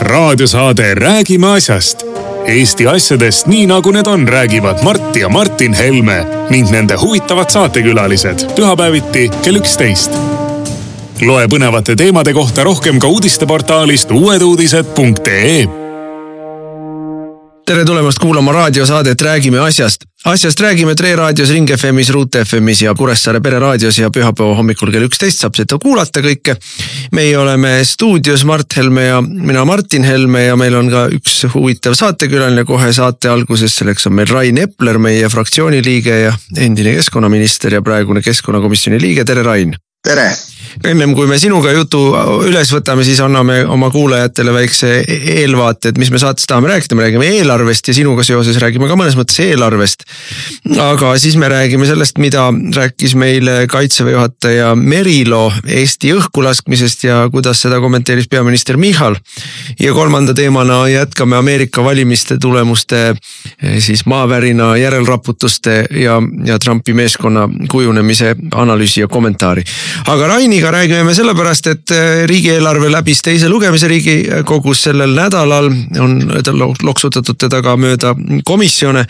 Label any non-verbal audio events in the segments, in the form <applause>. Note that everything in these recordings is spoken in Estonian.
raadiosaade Räägime asjast. Eesti asjadest nii nagu need on, räägivad Mart ja Martin Helme ning nende huvitavad saatekülalised pühapäeviti kell üksteist. loe põnevate teemade kohta rohkem ka uudisteportaalist uueduudised.ee tere tulemast kuulama raadiosaadet Räägime asjast. asjast räägime Tre raadios, Ring FM-is, Ruut FM-is ja Kuressaare pereraadios ja pühapäeva hommikul kell üksteist saab seda kuulata kõike. meie oleme stuudios Mart Helme ja mina Martin Helme ja meil on ka üks huvitav saatekülaline kohe saate alguses, selleks on meil Rain Epler, meie fraktsiooni liige ja endine keskkonnaminister ja praegune keskkonnakomisjoni liige, tere Rain. tere ennem kui me sinuga jutu üles võtame, siis anname oma kuulajatele väikse eelvaate, et mis me saates tahame rääkida, me räägime eelarvest ja sinuga seoses räägime ka mõnes mõttes eelarvest. aga siis me räägime sellest, mida rääkis meile kaitseväe juhataja Merilo Eesti õhkulaskmisest ja kuidas seda kommenteeris peaminister Michal. ja kolmanda teemana jätkame Ameerika valimiste tulemuste eh, siis maavärina järelraputuste ja, ja Trumpi meeskonna kujunemise analüüsi ja kommentaari. aga Rainiga teiega räägime me sellepärast, et äh, riigieelarve läbis teise lugemise riigikogus sellel nädalal, on loksutatud teda ka mööda komisjone.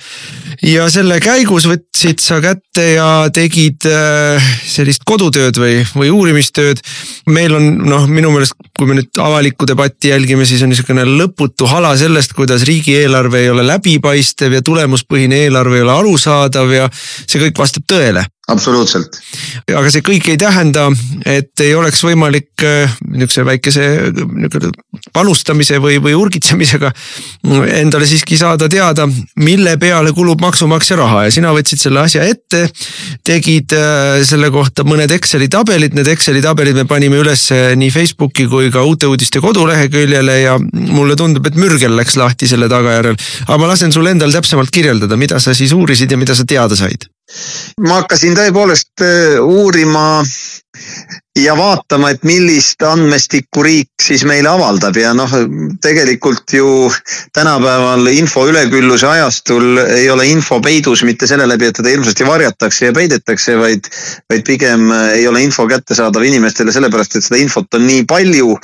ja selle käigus võtsid sa kätte ja tegid äh, sellist kodutööd või, või uurimistööd. meil on noh, minu meelest, kui me nüüd avalikku debatti jälgime, siis on niisugune lõputu hala sellest, kuidas riigieelarve ei ole läbipaistev ja tulemuspõhine eelarve ei ole arusaadav ja see kõik vastab tõele absoluutselt. aga see kõik ei tähenda, et ei oleks võimalik äh, niisuguse väikese niisugune panustamise või, või urgitsemisega endale siiski saada teada, mille peale kulub maksumaksja raha ja sina võtsid selle asja ette. tegid äh, selle kohta mõned Exceli tabelid, need Exceli tabelid me panime üles nii Facebooki kui ka Uute Uudiste koduleheküljele ja mulle tundub, et mürgel läks lahti selle tagajärjel. aga ma lasen sul endal täpsemalt kirjeldada, mida sa siis uurisid ja mida sa teada said ma hakkasin tõepoolest äh, uurima ja vaatama, et millist andmestikku riik siis meile avaldab. Ja noh, tegelikult ju tänapäeval info ülekülluse ajastul ei ole info peidus mitte selle läbi, et teda hirmsasti varjatakse ja peidetakse, vaid, vaid pigem äh, ei ole info kättesaadav inimestele sellepärast, et seda infot on nii palju,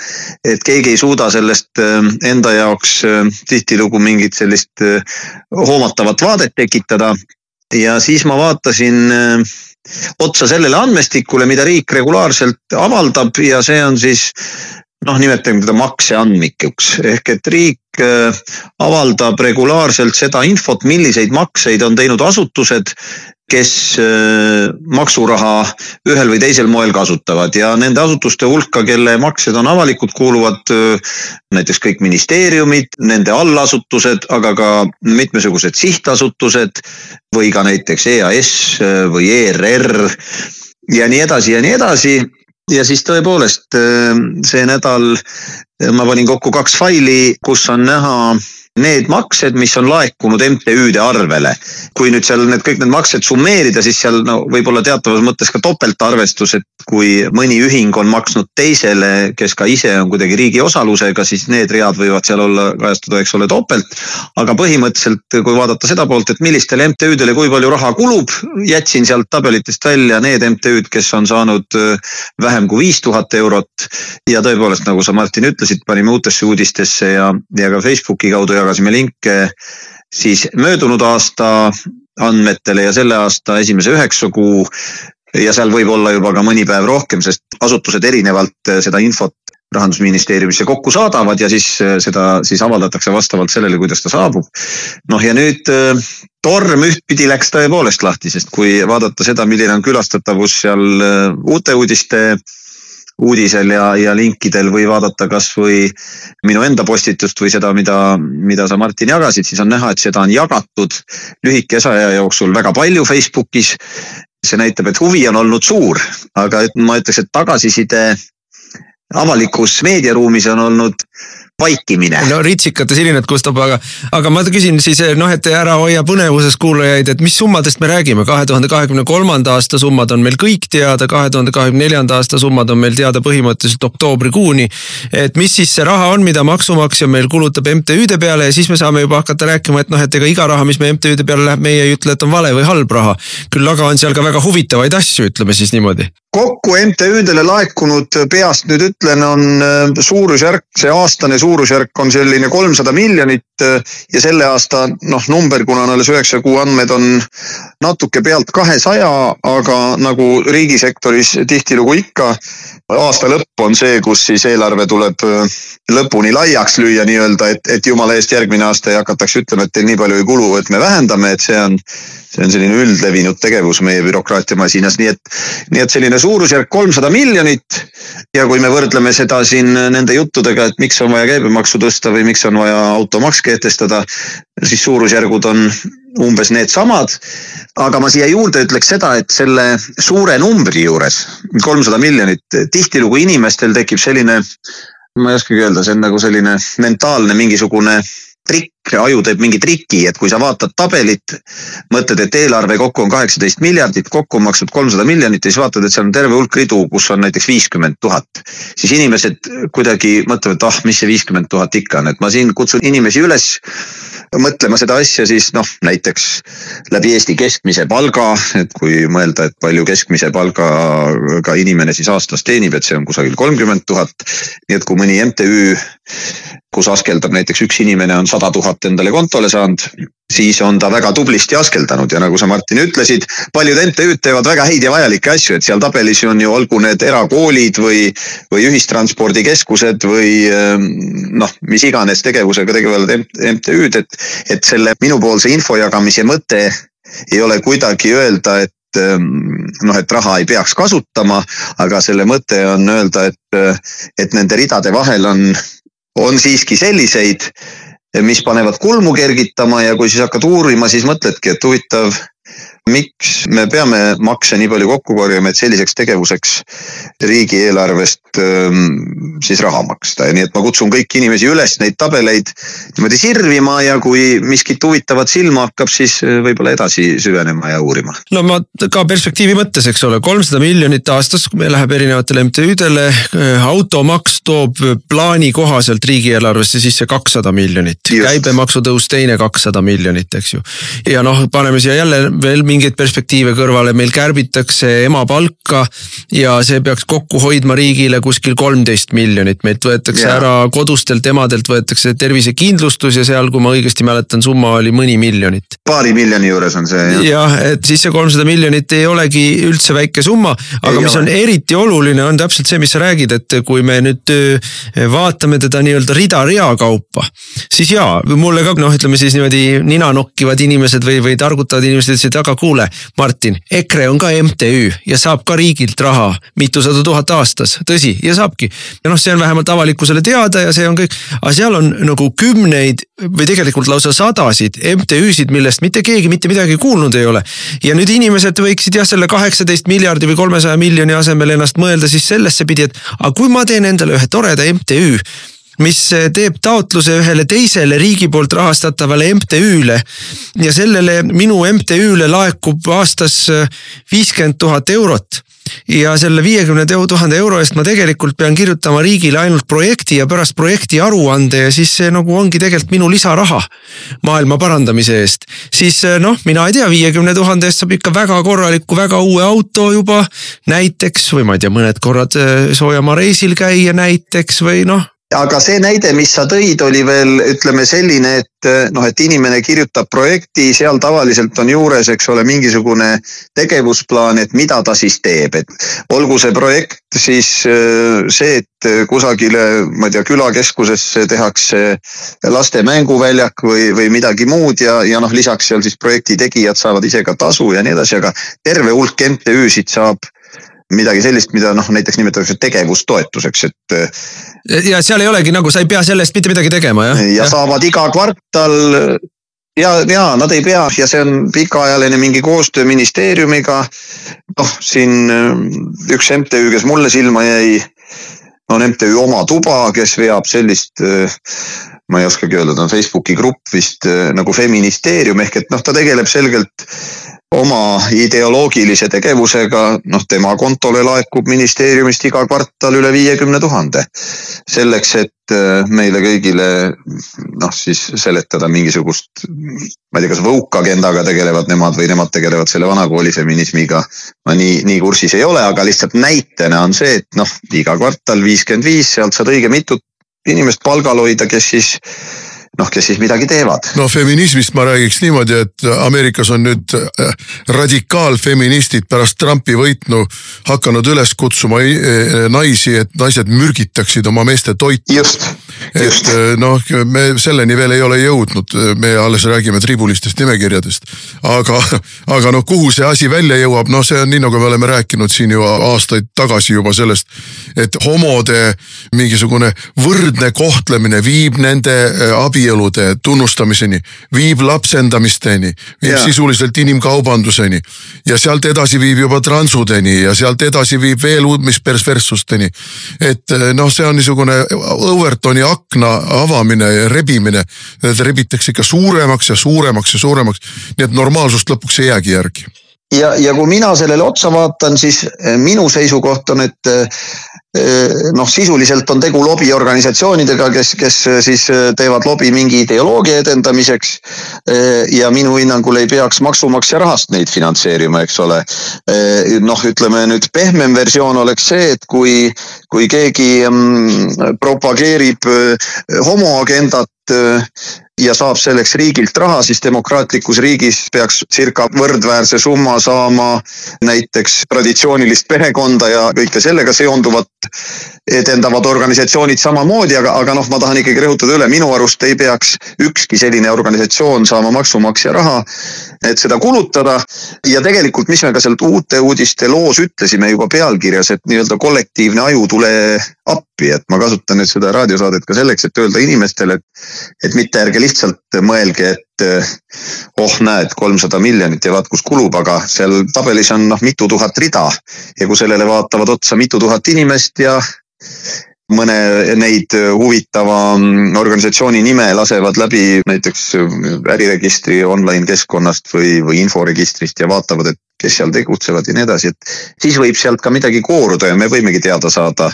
et keegi ei suuda sellest äh, enda jaoks tihtilugu mingit sellist hoomatavat vaadet tekitada ja siis ma vaatasin äh, otsa sellele andmestikule, mida riik regulaarselt avaldab ja see on siis noh, nimetame teda makseandmikuks ehk et riik äh, avaldab regulaarselt seda infot, milliseid makseid on teinud asutused kes äh, maksuraha ühel või teisel moel kasutavad ja nende asutuste hulka, kelle maksed on avalikud, kuuluvad äh, näiteks kõik ministeeriumid, nende allasutused, aga ka mitmesugused sihtasutused või ka näiteks EAS äh, või ERR ja nii edasi ja nii edasi. Ja siis tõepoolest see nädal ma panin kokku kaks faili, kus on näha need maksed, mis on laekunud MTÜ-de arvele. kui nüüd seal need kõik need maksed summeerida, siis seal no võib-olla teatavas mõttes ka topeltarvestus, et kui mõni ühing on maksnud teisele, kes ka ise on kuidagi riigi osalusega, siis need read võivad seal olla, kajastuda, eks ole, topelt. aga põhimõtteliselt, kui vaadata seda poolt, et millistele MTÜ-dele kui palju raha kulub, jätsin sealt tabelitest välja need MTÜ-d, kes on saanud äh, vähem kui viis tuhat eurot. ja tõepoolest, nagu sa Martin ütlesid, panime uutesse uudistesse ja, ja ka Facebooki kaudu ja jagasime linke siis möödunud aasta andmetele ja selle aasta esimese üheksa kuu ja seal võib olla juba ka mõni päev rohkem, sest asutused erinevalt seda infot rahandusministeeriumisse kokku saadavad ja siis seda siis avaldatakse vastavalt sellele, kuidas ta saabub. noh, ja nüüd torm ühtpidi läks tõepoolest lahti, sest kui vaadata seda, milline on külastatavus seal uute uudiste uudisel ja, ja linkidel või vaadata kasvõi minu enda postitust või seda, mida, mida sa Martin jagasid, siis on näha, et seda on jagatud lühikese aja jooksul väga palju Facebookis. see näitab, et huvi on olnud suur, aga ma ütleks, et tagasiside avalikus meediaruumis on olnud vaikimine. no ritsikate silinad kustab, aga, aga ma küsin siis noh, et ära hoia põnevuses kuulajaid, et mis summadest me räägime, kahe tuhande kahekümne kolmanda aasta summad on meil kõik teada, kahe tuhande kahekümne neljanda aasta summad on meil teada põhimõtteliselt oktoobrikuuni. et mis siis see raha on, mida maksumaksja meil kulutab MTÜ-de peale ja siis me saame juba hakata rääkima, et noh, et ega iga raha, mis me MTÜ-de peale läheb, meie ei ütle, et on vale või halb raha. küll aga on seal ka väga huvitavaid asju, ütleme siis niimoodi kokku MTÜ-dele laekunud, peast nüüd ütlen, on äh, suurusjärk, see aastane suurusjärk on selline kolmsada miljonit ja selle aasta noh, number, kuna on alles üheksa kuu andmed, on natuke pealt kahesaja, aga nagu riigisektoris tihtilugu ikka, aasta lõpp on see, kus siis eelarve tuleb äh, lõpuni laiaks lüüa nii-öelda, et, et jumala eest järgmine aasta ei hakataks ütlema, et teil nii palju ei kulu, et me vähendame, et see on, see on selline üldlevinud tegevus meie bürokraatiamasinas, nii et, nii et selline suurusjärk kolmsada miljonit. ja kui me võrdleme seda siin nende juttudega, et miks on vaja käibemaksu tõsta või miks on vaja automaks kehtestada, siis suurusjärgud on umbes needsamad. aga ma siia juurde ütleks seda, et selle suure numbri juures, kolmsada miljonit, tihtilugu inimestel tekib selline, ma ei oskagi öelda, see on nagu selline mentaalne mingisugune trikk, aju teeb mingi triki, et kui sa vaatad tabelit, mõtled, et eelarve kokku on kaheksateist miljardit, kokku on makstud kolmsada miljonit ja siis vaatad, et seal on terve hulk ridu, kus on näiteks viiskümmend tuhat. siis inimesed kuidagi mõtlevad, ah, mis see viiskümmend tuhat ikka on, et ma siin kutsun inimesi üles mõtlema seda asja siis noh, näiteks läbi Eesti keskmise palga, et kui mõelda, et palju keskmise palgaga inimene siis aastas teenib, et see on kusagil kolmkümmend tuhat. nii et kui mõni MTÜ, kus askeldab näiteks üks inimene on sada tuhat endale kontole saanud, siis on ta väga tublisti askeldanud ja nagu sa, Martin, ütlesid, paljud MTÜ-d teevad väga häid ja vajalikke asju, et seal tabelis on ju, olgu need erakoolid või, või ühistranspordikeskused või ehm, noh, mis iganes tegevusega tegelevad MTÜ-d, et, et selle minupoolse info jagamise mõte ei ole kuidagi öelda, et ehm, noh, et raha ei peaks kasutama, aga selle mõte on öelda, et, et nende ridade vahel on, on siiski selliseid mis panevad kulmu kergitama ja kui siis hakkad uurima, siis mõtledki, et huvitav miks me peame makse nii palju kokku korjama, et selliseks tegevuseks riigieelarvest ähm, siis raha maksta ja nii, et ma kutsun kõiki inimesi üles neid tabeleid niimoodi sirvima ja kui miskit huvitavat silma hakkab, siis äh, võib-olla edasi süvenema ja uurima. no ma ka perspektiivi mõttes, eks ole, kolmsada miljonit aastas läheb erinevatele MTÜ-dele, äh, automaks toob plaani kohaselt riigieelarvesse sisse kakssada miljonit, käibemaksu tõus teine kakssada miljonit, eks ju. ja noh, paneme siia jälle veel mingeid perspektiive kõrvale, meil kärbitakse emapalka ja see peaks kokku hoidma riigile kuskil kolmteist miljonit, meilt võetakse ja. ära kodustelt emadelt võetakse tervisekindlustus ja seal, kui ma õigesti mäletan, summa oli mõni miljonit. paari miljoni juures on see jah. jah, et siis see kolmsada miljonit ei olegi üldse väike summa, aga ei mis ole. on eriti oluline, on täpselt see, mis sa räägid, et kui me nüüd äh, vaatame teda nii-öelda rida-rea kaupa, siis jaa, mulle ka noh, ütleme siis niimoodi nina nokkivad inimesed või, või targutavad inimesed ütlesid, aga kuule, Martin, EKRE on ka MTÜ ja saab ka riigilt raha mitusada tuhat aastas, tõsi, ja saabki. ja noh, see on vähemalt avalikkusele teada ja see on kõik, aga seal on nagu kümneid või tegelikult lausa sadasid MTÜ-sid, millest mitte keegi mitte midagi kuulnud ei ole. ja nüüd inimesed võiksid jah, selle kaheksateist miljardi või kolmesaja miljoni asemel ennast mõelda siis sellesse pidi, et aga kui ma teen endale ühe toreda MTÜ mis teeb taotluse ühele teisele riigi poolt rahastatavale MTÜ-le. ja sellele minu MTÜ-le laekub aastas äh, viiskümmend tuhat eurot ja selle viiekümne tuhande euro eest ma tegelikult pean kirjutama riigile ainult projekti ja pärast projekti aruande ja siis see nagu ongi tegelikult minu lisaraha maailma parandamise eest. siis äh, noh, mina ei tea, viiekümne tuhande eest saab ikka väga korraliku, väga uue auto juba näiteks või ma ei tea, mõned korrad soojamaa reisil käia näiteks või noh aga see näide, mis sa tõid, oli veel ütleme selline, et noh, et inimene kirjutab projekti, seal tavaliselt on juures, eks ole, mingisugune tegevusplaan, et mida ta siis teeb, et olgu see projekt siis äh, see, et kusagile, ma ei tea, külakeskusesse tehakse laste mänguväljak või, või midagi muud ja, ja noh, lisaks seal siis projekti tegijad saavad ise ka tasu ja nii edasi, aga terve hulk MTÜ-sid saab midagi sellist, mida noh, näiteks nimetatakse tegevustoetuseks, et. ja seal ei olegi nagu, sa ei pea selle eest mitte midagi tegema, jah? ja saavad iga kvartal ja, ja nad ei pea ja see on pikaajaline mingi koostöö ministeeriumiga. noh, siin üks MTÜ, kes mulle silma jäi, on MTÜ Oma Tuba, kes veab sellist ma ei oskagi öelda, ta on Facebooki grupp vist nagu Feministeerium ehk et noh, ta tegeleb selgelt oma ideoloogilise tegevusega, noh, tema kontole laekub ministeeriumist iga kvartal üle viiekümne tuhande. selleks, et äh, meile kõigile noh, siis seletada mingisugust, ma ei tea, kas woke agendaga tegelevad nemad või nemad tegelevad selle vanakooli feminismiga. ma nii, nii kursis ei ole, aga lihtsalt näitena on see, et noh, iga kvartal viiskümmend viis, sealt saad õige mitut inimest palgal hoida, kes siis noh, kes siis midagi teevad. no feminismist ma räägiks niimoodi, et Ameerikas on nüüd äh, radikaalfeministid pärast Trumpi võitnu hakanud üles kutsuma äh, naisi, et naised mürgitaksid oma meeste toitu. just, just. Et äh, noh, me selleni veel ei ole jõudnud, me alles räägime tribulistest nimekirjadest. aga, aga noh, kuhu see asi välja jõuab, noh, see on nii, nagu me oleme rääkinud siin ju aastaid tagasi juba sellest, et homode mingisugune võrdne kohtlemine viib nende abi abielude tunnustamiseni, viib lapsendamisteni, viib ja. sisuliselt inimkaubanduseni. ja sealt edasi viib juba transudeni ja sealt edasi viib veel uudmispersverssusteni. et eh, noh, see on niisugune Overtoni akna avamine ja rebimine. rebitakse ikka suuremaks ja suuremaks ja suuremaks. nii et normaalsust lõpuks ei jäägi järgi ja, ja kui mina sellele otsa vaatan, siis minu seisukoht on, et noh, sisuliselt on tegu lobiorganisatsioonidega, kes, kes siis teevad lobi mingi ideoloogia edendamiseks. ja minu hinnangul ei peaks maksumaksja rahast neid finantseerima, eks ole. noh, ütleme nüüd pehmem versioon oleks see, et kui, kui keegi mm, propageerib homoagendat ja saab selleks riigilt raha, siis demokraatlikus riigis peaks circa võrdväärse summa saama näiteks traditsioonilist perekonda ja kõike sellega seonduvat edendavad organisatsioonid samamoodi, aga, aga noh, ma tahan ikkagi rõhutada üle, minu arust ei peaks ükski selline organisatsioon saama maksumaksja raha, et seda kulutada. ja tegelikult, mis me ka sealt uute uudiste loos ütlesime juba pealkirjas, et nii-öelda kollektiivne aju, tule appi, et ma kasutan nüüd seda raadiosaadet ka selleks, et öelda inimestele, et, et mitte ärge lihtsalt mõelge, et oh näed, kolmsada miljonit ja vaat kus kulub, aga seal tabelis on noh mitu tuhat rida ja kui sellele vaatavad otsa mitu tuhat inimest ja mõne neid huvitava mm, organisatsiooni nime lasevad läbi näiteks äriregistri online keskkonnast või, või inforegistrist ja vaatavad, et kes seal tegutsevad ja nii edasi, et siis võib sealt ka midagi kooruda ja me võimegi teada saada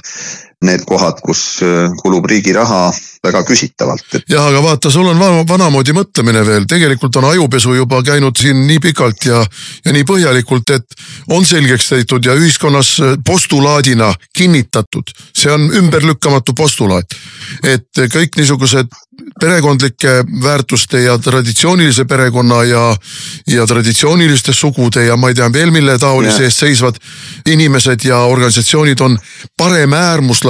need kohad, kus äh, kulub riigi raha väga küsitavalt et.... jah, aga vaata, sul on vanamoodi mõtlemine veel, tegelikult on ajupesu juba käinud siin nii pikalt ja, ja nii põhjalikult, et on selgeks tehtud ja ühiskonnas äh, postulaadina kinnitatud, see on ümberlükkamatu postulaat, et kõik niisugused perekondlike väärtuste ja traditsioonilise perekonna ja, ja traditsiooniliste sugude ja ma ei tea veel mille taolise eest seisvad inimesed ja organisatsioonid on paremäärmuslased,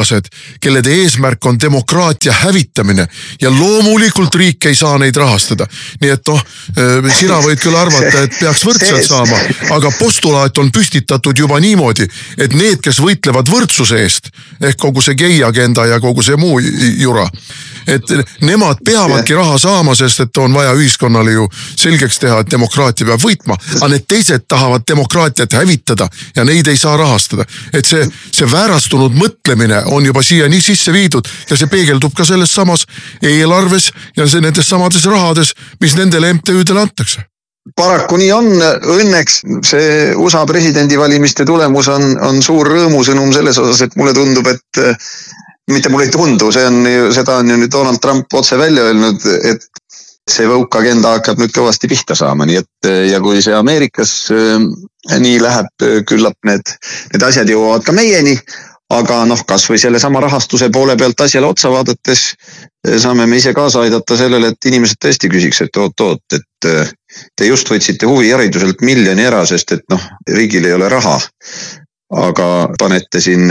kellede eesmärk on demokraatia hävitamine ja loomulikult riik ei saa neid rahastada. nii et noh, äh, sina võid küll arvata, et peaks võrdselt saama, aga postulaat on püstitatud juba niimoodi, et need, kes võitlevad võrdsuse eest ehk kogu see gei agenda ja kogu see muu jura et nemad peavadki raha saama, sest et on vaja ühiskonnale ju selgeks teha, et demokraatia peab võitma. aga need teised tahavad demokraatiat hävitada ja neid ei saa rahastada. et see, see väärastunud mõtlemine on juba siia nii sisse viidud ja see peegeldub ka selles samas eelarves ja see nendes samades rahades, mis nendele MTÜ-dele antakse paraku nii on, õnneks see USA presidendivalimiste tulemus on, on suur rõõmusõnum selles osas, et mulle tundub, et mitte mulle ei tundu, see on ju, seda on ju nüüd Donald Trump otse välja öelnud, et see woke agenda hakkab nüüd kõvasti pihta saama, nii et ja kui see Ameerikas äh, nii läheb, küllap need, need asjad jõuavad ka meieni. Aga noh, kasvõi sellesama rahastuse poole pealt asjale otsa vaadates äh, saame me ise kaasa aidata sellele, et inimesed tõesti küsiks, et oot-oot, et äh, te just võtsite huvihariduselt miljoni ära, sest et noh, riigil ei ole raha. Aga panete siin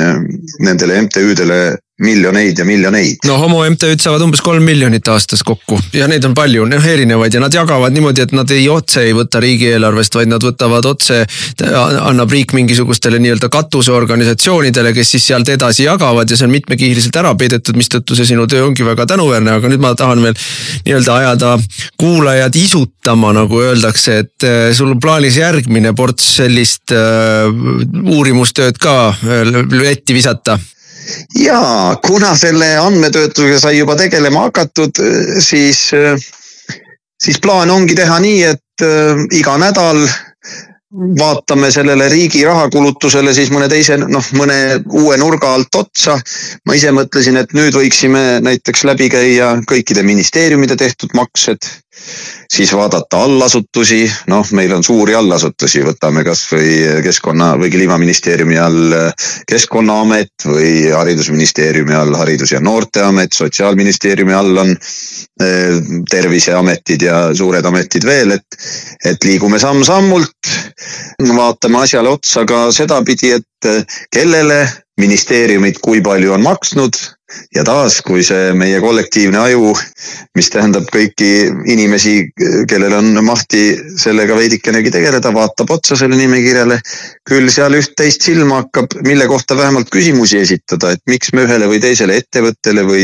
nendele MTÜ-dele miljoneid ja miljoneid. no homo MTÜ-d saavad umbes kolm miljonit aastas kokku ja neid on palju, noh erinevaid ja nad jagavad niimoodi, et nad ei otse ei võta riigieelarvest, vaid nad võtavad otse. annab riik mingisugustele nii-öelda katuseorganisatsioonidele, kes siis sealt edasi jagavad ja see on mitmekihiliselt ära peidetud, mistõttu see sinu töö ongi väga tänuväärne, aga nüüd ma tahan veel nii-öelda ajada kuulajad isutama, nagu öeldakse, et äh, sul on plaanis järgmine ports sellist uh, uurimustööd ka letti visata ja kuna selle andmetöötlusega sai juba tegelema hakatud, siis, siis plaan ongi teha nii, et iga nädal vaatame sellele riigi rahakulutusele siis mõne teise, noh, mõne uue nurga alt otsa. ma ise mõtlesin, et nüüd võiksime näiteks läbi käia kõikide ministeeriumide tehtud maksed, siis vaadata allasutusi, noh, meil on suuri allasutusi, võtame kasvõi keskkonna või kliimaministeeriumi all Keskkonnaamet või haridusministeeriumi all Haridus- ja Noorteamet, sotsiaalministeeriumi all on eh, terviseametid ja suured ametid veel, et, et liigume samm-sammult. vaatame asjale otsa ka sedapidi, et kellele ministeeriumid kui palju on maksnud ja taas, kui see meie kollektiivne aju, mis tähendab kõiki inimesi, kellel on mahti sellega veidikenegi tegeleda, vaatab otsa selle nimekirjale. küll seal üht-teist silma hakkab, mille kohta vähemalt küsimusi esitada, et miks me ühele või teisele ettevõttele või,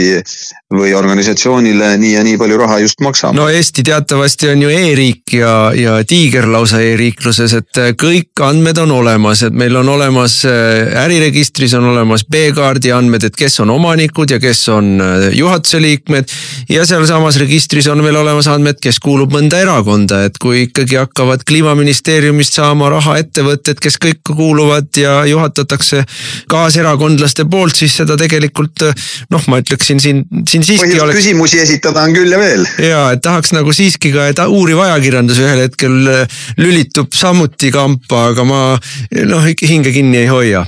või organisatsioonile nii ja nii palju raha just maksame. no Eesti teatavasti on ju e-riik ja, ja tiiger lausa e-riikluses, et kõik andmed on olemas, et meil on olemas äriregistris on olemas B-kaardi andmed, et kes on omanik liikmed ja kes on äh, juhatuse liikmed. ja sealsamas registris on veel olemas andmed, kes kuulub mõnda erakonda, et kui ikkagi hakkavad kliimaministeeriumist saama raha ettevõtted, kes kõik kuuluvad ja juhatatakse kaaserakondlaste poolt, siis seda tegelikult noh, ma ütleksin siin, siin siiski oleks. küsimusi esitada on küll ja veel. ja, et tahaks nagu siiski ka, et uuriv ajakirjandus ühel hetkel äh, lülitub samuti kampa, aga ma noh, hinge kinni ei hoia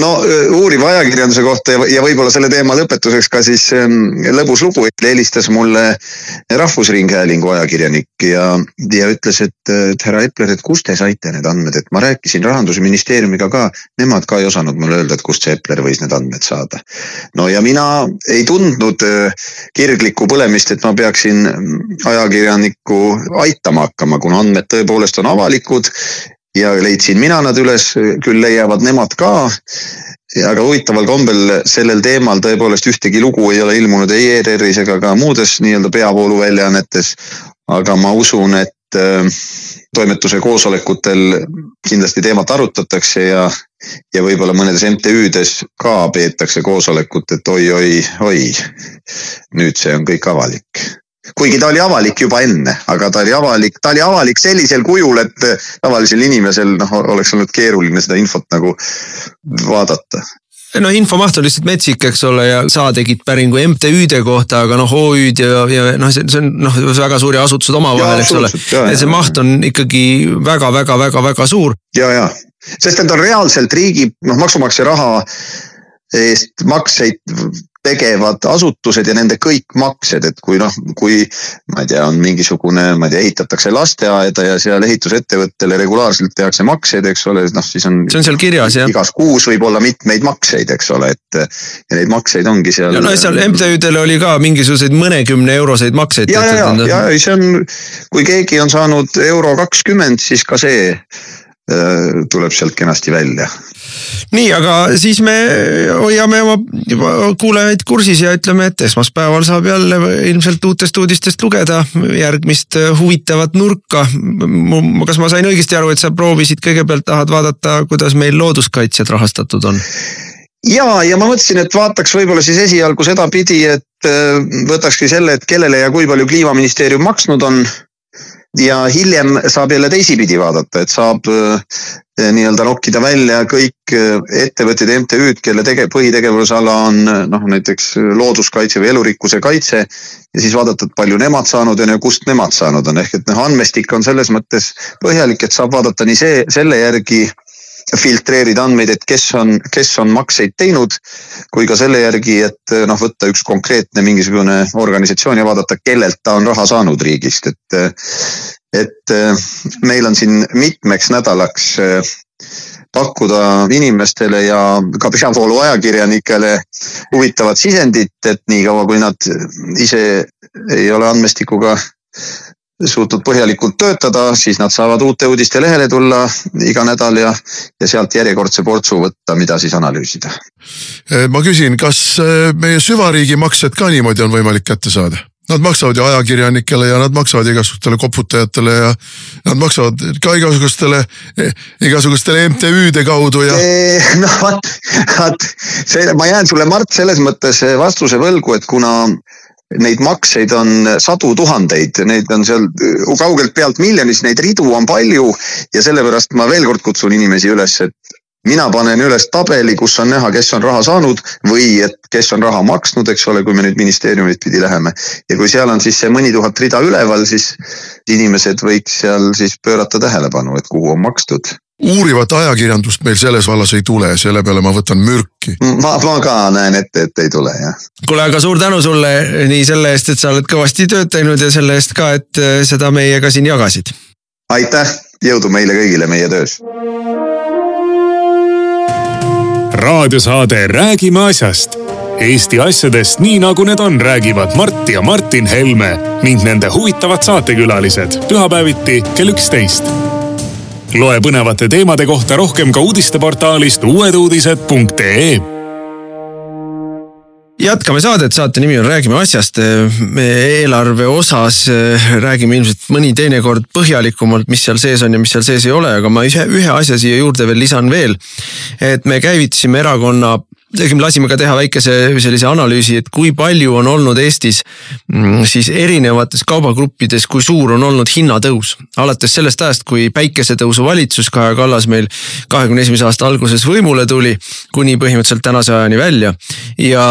no uuriva ajakirjanduse kohta ja, ja võib-olla selle teema lõpetuseks ka siis ähm, lõbus lugu, helistas mulle Rahvusringhäälingu ajakirjanik ja, ja ütles, et, et härra Epler, et kust te saite need andmed, et ma rääkisin rahandusministeeriumiga ka, nemad ka ei osanud mulle öelda, et kust see Epler võis need andmed saada. no ja mina ei tundnud kirglikku põlemist, et ma peaksin ajakirjanikku aitama hakkama, kuna andmed tõepoolest on avalikud ja leidsin mina nad üles, küll leiavad nemad ka. aga huvitaval kombel sellel teemal tõepoolest ühtegi lugu ei ole ilmunud ei ERR-is ega ka muudes nii-öelda peavooluväljaannetes. aga ma usun, et äh, toimetuse koosolekutel kindlasti teemat arutatakse ja, ja võib-olla mõnedes MTÜ-des ka peetakse koosolekut, et oi-oi-oi, nüüd see on kõik avalik kuigi ta oli avalik juba enne, aga ta oli avalik, ta oli avalik sellisel kujul, et tavalisel inimesel noh, oleks olnud keeruline seda infot nagu vaadata no infomaht on lihtsalt metsik, eks ole, ja sa tegid päringu MTÜ-de kohta, aga noh, OÜ-d ja, ja noh, see, on noh, väga suuri asutused omavahel, eks ole. et see maht on ikkagi väga-väga-väga-väga suur. ja, ja, sest need on reaalselt riigi noh, maksumaksja raha eest makseid tegevad asutused ja nende kõik maksed, et kui noh, kui ma ei tea, on mingisugune, ma ei tea, ehitatakse lasteaeda ja seal ehitusettevõttele regulaarselt tehakse makseid, eks ole, noh siis on. see on seal kirjas jah. igas kuus võib olla mitmeid makseid, eks ole, et ja neid makseid ongi seal. no seal MTÜ-del oli ka mingisuguseid mõnekümne euroseid makseid. ja, ja, ja, ja see on, kui keegi on saanud euro kakskümmend, siis ka see tuleb sealt kenasti välja nii, aga siis me hoiame oma kuulajaid kursis ja ütleme, et esmaspäeval saab jälle ilmselt uutest uudistest lugeda järgmist huvitavat nurka. kas ma sain õigesti aru, et sa proovisid kõigepealt tahad vaadata, kuidas meil looduskaitsjad rahastatud on? ja, ja ma mõtlesin, et vaataks võib-olla siis esialgu sedapidi, et äh, võtakski selle, et kellele ja kui palju kliimaministeerium maksnud on ja hiljem saab jälle teisipidi vaadata, et saab eh, nii-öelda nokkida välja kõik eh, ettevõtted ja MTÜ-d, kelle tege-, põhitegevusala on eh, noh, näiteks looduskaitse või elurikkuse kaitse. ja siis vaadata, et palju nemad saanud on ja kust nemad saanud on, ehk et noh, andmestik on selles mõttes põhjalik, et saab vaadata nii see, selle järgi filtreerida andmeid, et kes on, kes on makseid teinud, kui ka selle järgi, et noh, võtta üks konkreetne mingisugune organisatsioon ja vaadata, kellelt ta on raha saanud riigist, et. et meil on siin mitmeks nädalaks pakkuda inimestele ja ka peavoolu ajakirjanikele huvitavat sisendit, et niikaua kui nad ise ei ole andmestikuga suutnud põhjalikult töötada, siis nad saavad uute uudiste lehele tulla iga nädal ja, ja sealt järjekordse portsu võtta, mida siis analüüsida. ma küsin, kas äh, meie süvariigi maksed ka niimoodi on võimalik kätte saada? Nad maksavad ju ajakirjanikele ja nad maksavad igasugustele koputajatele ja nad maksavad ka igasugustele, igasugustele MTÜ-de kaudu ja. noh, vaat, vaat see, ma jään sulle, Mart, selles mõttes vastuse võlgu, et kuna neid makseid on sadu tuhandeid, neid on seal kaugelt pealt miljonis, neid ridu on palju ja sellepärast ma veel kord kutsun inimesi üles, et mina panen üles tabeli, kus on näha, kes on raha saanud või et kes on raha maksnud, eks ole, kui me nüüd ministeeriumit pidi läheme. ja kui seal on siis see mõni tuhat rida üleval, siis inimesed võiks seal siis pöörata tähelepanu, et kuhu on makstud uurivat ajakirjandust meil selles vallas ei tule, selle peale ma võtan mürki. ma, ma ka näen ette, et ei tule jah. kuule, aga suur tänu sulle nii selle eest, et sa oled kõvasti tööd teinud ja selle eest ka, et seda meiega siin jagasid. aitäh, jõudu meile kõigile meie töös raadiosaade Räägime asjast. Eesti asjadest nii nagu need on, räägivad Mart ja Martin Helme ning nende huvitavad saatekülalised pühapäeviti kell üksteist. Loe põnevate teemade kohta rohkem ka uudisteportaalist uueduudised.ee jätkame saadet, saate nimi on Räägime asjast. me eelarve osas eh, räägime ilmselt mõni teinekord põhjalikumalt, mis seal sees on ja mis seal sees ei ole, aga ma ise ühe asja siia juurde veel lisan veel. et me käivitasime erakonna tegime, lasime ka teha väikese sellise analüüsi, et kui palju on olnud Eestis mm, siis erinevates kaubagruppides, kui suur on olnud hinnatõus. alates sellest ajast, kui päikesetõusu valitsus Kaja Kallas meil kahekümne esimese aasta alguses võimule tuli, kuni põhimõtteliselt tänase ajani välja. ja,